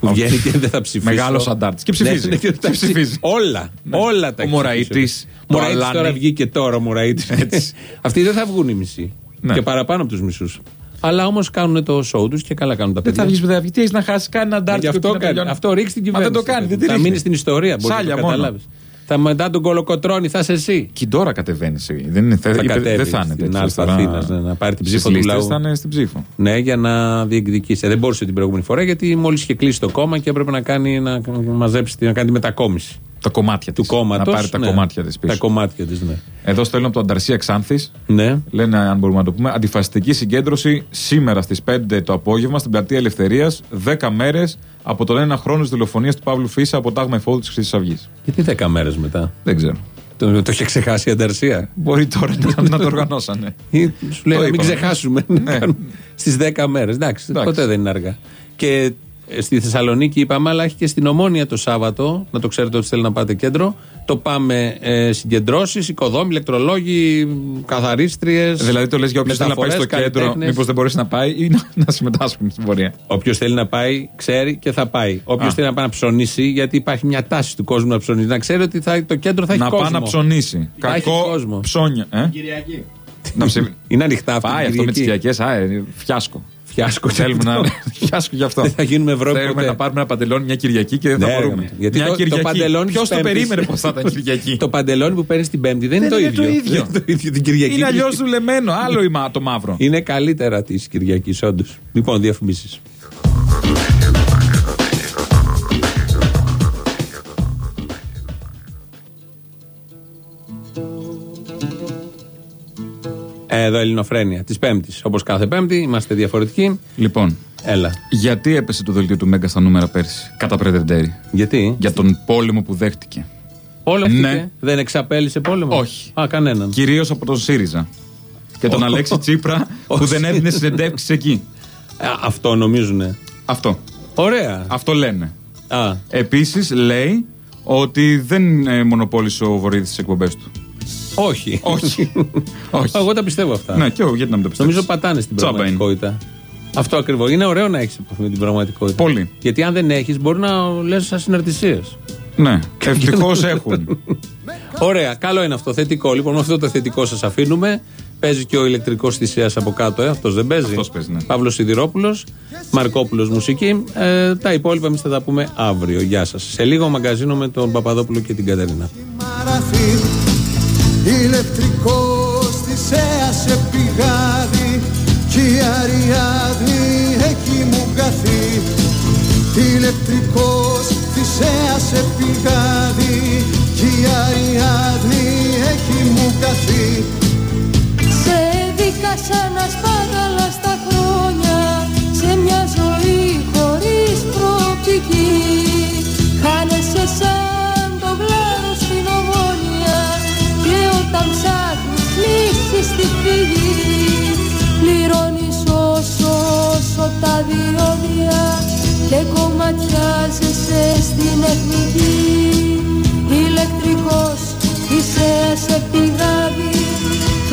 που Ο- βγαίνει και δεν θα ψηφίσει. Μεγάλος αντάρτης. Και ψηφίζει. Ναι, ναι, Και ψηφίζει. Όλα. Ναι. Όλα τα Ο Μωραΐτης, Ο το Μωραΐτης Αλάνι. τώρα βγήκε τώρα ο Μωραΐτης. Έτσι. Αυτοί δεν θα βγουν οι μισοί. Ναι. Και παραπάνω από τους μισούς. Αλλά όμως κάνουν το show τους και καλά κάνουν τα Δεν παιδιά. θα βγεις, δεν θα βγει. Τι έχεις να χάσεις, κάνει ένα Μα ντάρτ Γι' αυτό, κάνει. αυτό ρίξει την Μα δεν κυβέρνηση. το κάνει, δεν τη Θα ρίχνει. μείνει στην ιστορία. Μπορεί να Σάλια το μόνο. καταλάβεις. Θα μετά τον κολοκοτρώνει, θα είσαι εσύ. Και τώρα κατεβαίνει. Δεν, είναι, Θα είπε, κατέβει δεν θα είναι στην τέτοιο. Αλφα τώρα. Αθήνας, ναι, να πάρει την Στις ψήφο του λίστες λαού. Θα είναι στην ψήφο. Ναι, για να διεκδικήσει. Ε, Δεν μπορούσε την προηγούμενη φορά γιατί μόλις είχε κλείσει το κόμμα και έπρεπε να, κάνει, να μαζέψει, να κάνει τη μετακόμιση. Τα κομμάτια του της. κόμματος. Να πάρει τα κομμάτια της πίσω. Τα κομμάτια της, ναι. Εδώ στέλνω από το Ανταρσία Ξάνθης. Ναι. Λένε, αν μπορούμε να το πούμε, αντιφασιστική συγκέντρωση σήμερα στις 5 το απόγευμα στην πλατεία Ελευθερίας, 10 μέρες από τον ένα χρόνο της δολοφονίας του Παύλου Φίσα από τάγμα εφόδου της Χρυσής Αυγής. Γιατί 10 μέρες μετά; Δεν ξέρω. Το, το είχε ξεχάσει η Ανταρσία; Μπορεί τώρα να, να το οργανώσανε. Ή Σου λέει Το να μην είπαμε. ξεχάσουμε. Ναι. Στις 10 μέρες. Εντάξει, Εντάξει. ποτέ δεν είναι αργά. Και ε, στη Θεσσαλονίκη είπαμε, αλλά έχει και στην Ομόνια το Σάββατο. Να το ξέρετε ότι θέλει να πάτε κέντρο. Το πάμε ε, συγκεντρώσεις, οικοδόμοι, ηλεκτρολόγοι, καθαρίστριες. Δηλαδή το λες για όποιος θέλει να πάει στο κέντρο, μήπως δεν μπορέσει να πάει ή να, να συμμετάσχουν στην πορεία; Όποιος θέλει να πάει, ξέρει και θα πάει. Όποιος Α. θέλει να πάει να ψωνίσει, γιατί υπάρχει μια τάση του κόσμου να ψωνίσει, να ξέρει ότι θα, το κέντρο θα έχει να κόσμο. πάει να ψωνίσει. Θα έχει Κακό κόσμο. ψώνια. Ε; Κυριακή. να ψε... Είναι ανοιχτά αυτό. Πάει την αυτό με τις Κυριακή. Κυριακές. Α, ε, φιάσκο. Φιάσκο. Θέλουμε να. Φιάσκο γι' αυτό. Δεν θα γίνουμε Ευρώπη Θέλουμε ποτέ. να πάρουμε ένα παντελόνι μια Κυριακή και δεν θα Ναι, μπορούμε. ρε, γιατί μια το- το Κυριακή. παντελόνι Ποιος της το Πέμπτης. περίμενε πως θα ήταν Κυριακή; Το παντελόνι που παίρνεις την Πέμπτη δεν, Δεν είναι είναι το το ίδιο. ίδιο. Δεν είναι το ίδιο την Κυριακή. Είναι αλλιώς δουλεμένο. Άλλο η μα- το μαύρο. Είναι καλύτερα της Κυριακής, όντως. Λοιπόν, διαφημίσεις. Εδώ Ελληνοφρένια της Πέμπτης. Όπως κάθε Πέμπτη, είμαστε διαφορετικοί. Λοιπόν, Έλα. γιατί έπεσε το δελτίο του Μέγκα στα νούμερα πέρσι, κατά πρεδευτέρη. Γιατί; Για τον πόλεμο που δέχτηκε. Πόλεμο Ναι. Δεν εξαπέλυσε πόλεμο; Όχι. Α, κανέναν. Κυρίως από τον ΣΥΡΙΖΑ. Και τον Αλέξη Τσίπρα που δεν έδινε συνεντεύξεις εκεί. Α, αυτό νομίζουνε; Αυτό. Ωραία. Αυτό λένε. Α, Επίσης λέει ότι δεν ε, μονοπόλησε ο Βορύδης τις εκπομπές του. Όχι. Όχι. Όχι. Εγώ τα πιστεύω αυτά. Ναι, και εγώ, γιατί να μην το πιστεύω. Νομίζω πατάνε στην Τσάμπα είναι. πραγματικότητα. Αυτό ακριβώς. Είναι ωραίο να έχεις επαφή με την πραγματικότητα. Πολύ. Γιατί αν δεν έχεις, μπορεί να λες ασυναρτησίε. Ναι, ευτυχώς έχουν. Ωραία, καλό είναι αυτό. Θετικό. Λοιπόν, με αυτό το θετικό σας αφήνουμε. Παίζει και ο ηλεκτρικός θυσίας από κάτω, ε. Αυτός δεν παίζει. Αυτός παίζει, ναι. Παύλος Σιδηρόπουλος, Μαρκόπουλος μουσική. Ε, τα υπόλοιπα εμείς θα τα πούμε αύριο. Γεια σας. Σε λίγο μαγκαζίνο με τον Παπαδόπουλο και την Κατερίνα. Μαραφή Ηλεκτρικός της ΕΑ σε πηγάδι Κι η Αριάδνη εκεί μου καθεί Ηλεκτρικός της ΕΑ σε πηγάδι Κι η Αριάδνη εκεί μου καθεί Σε δίκα σαν ασπάγαλα στα χρόνια Σε μια ζωή χωρίς προοπτική Χάνεσαι όταν ψάχνεις λύση στη φυγή Πληρώνεις όσο όσο τα διόδια Και κομματιάζεσαι στην εθνική. Ηλεκτρικός είσαι σε πηγάδι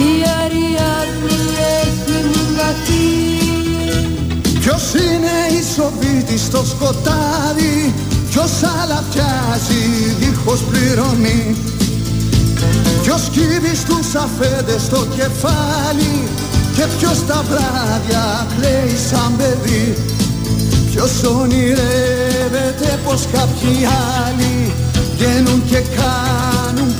η Αριάδνη έχει μουγκαθεί Ποιος είναι ισοβήτης στο σκοτάδι Ποιος αλαφιάζει δίχως πληρωμή Ποιος κύβει στους αφέντες στο κεφάλι Και ποιος τα βράδια κλαίει σαν παιδί. Ποιος ονειρεύεται πως κάποιοι άλλοι Βγαίνουν και κάνουν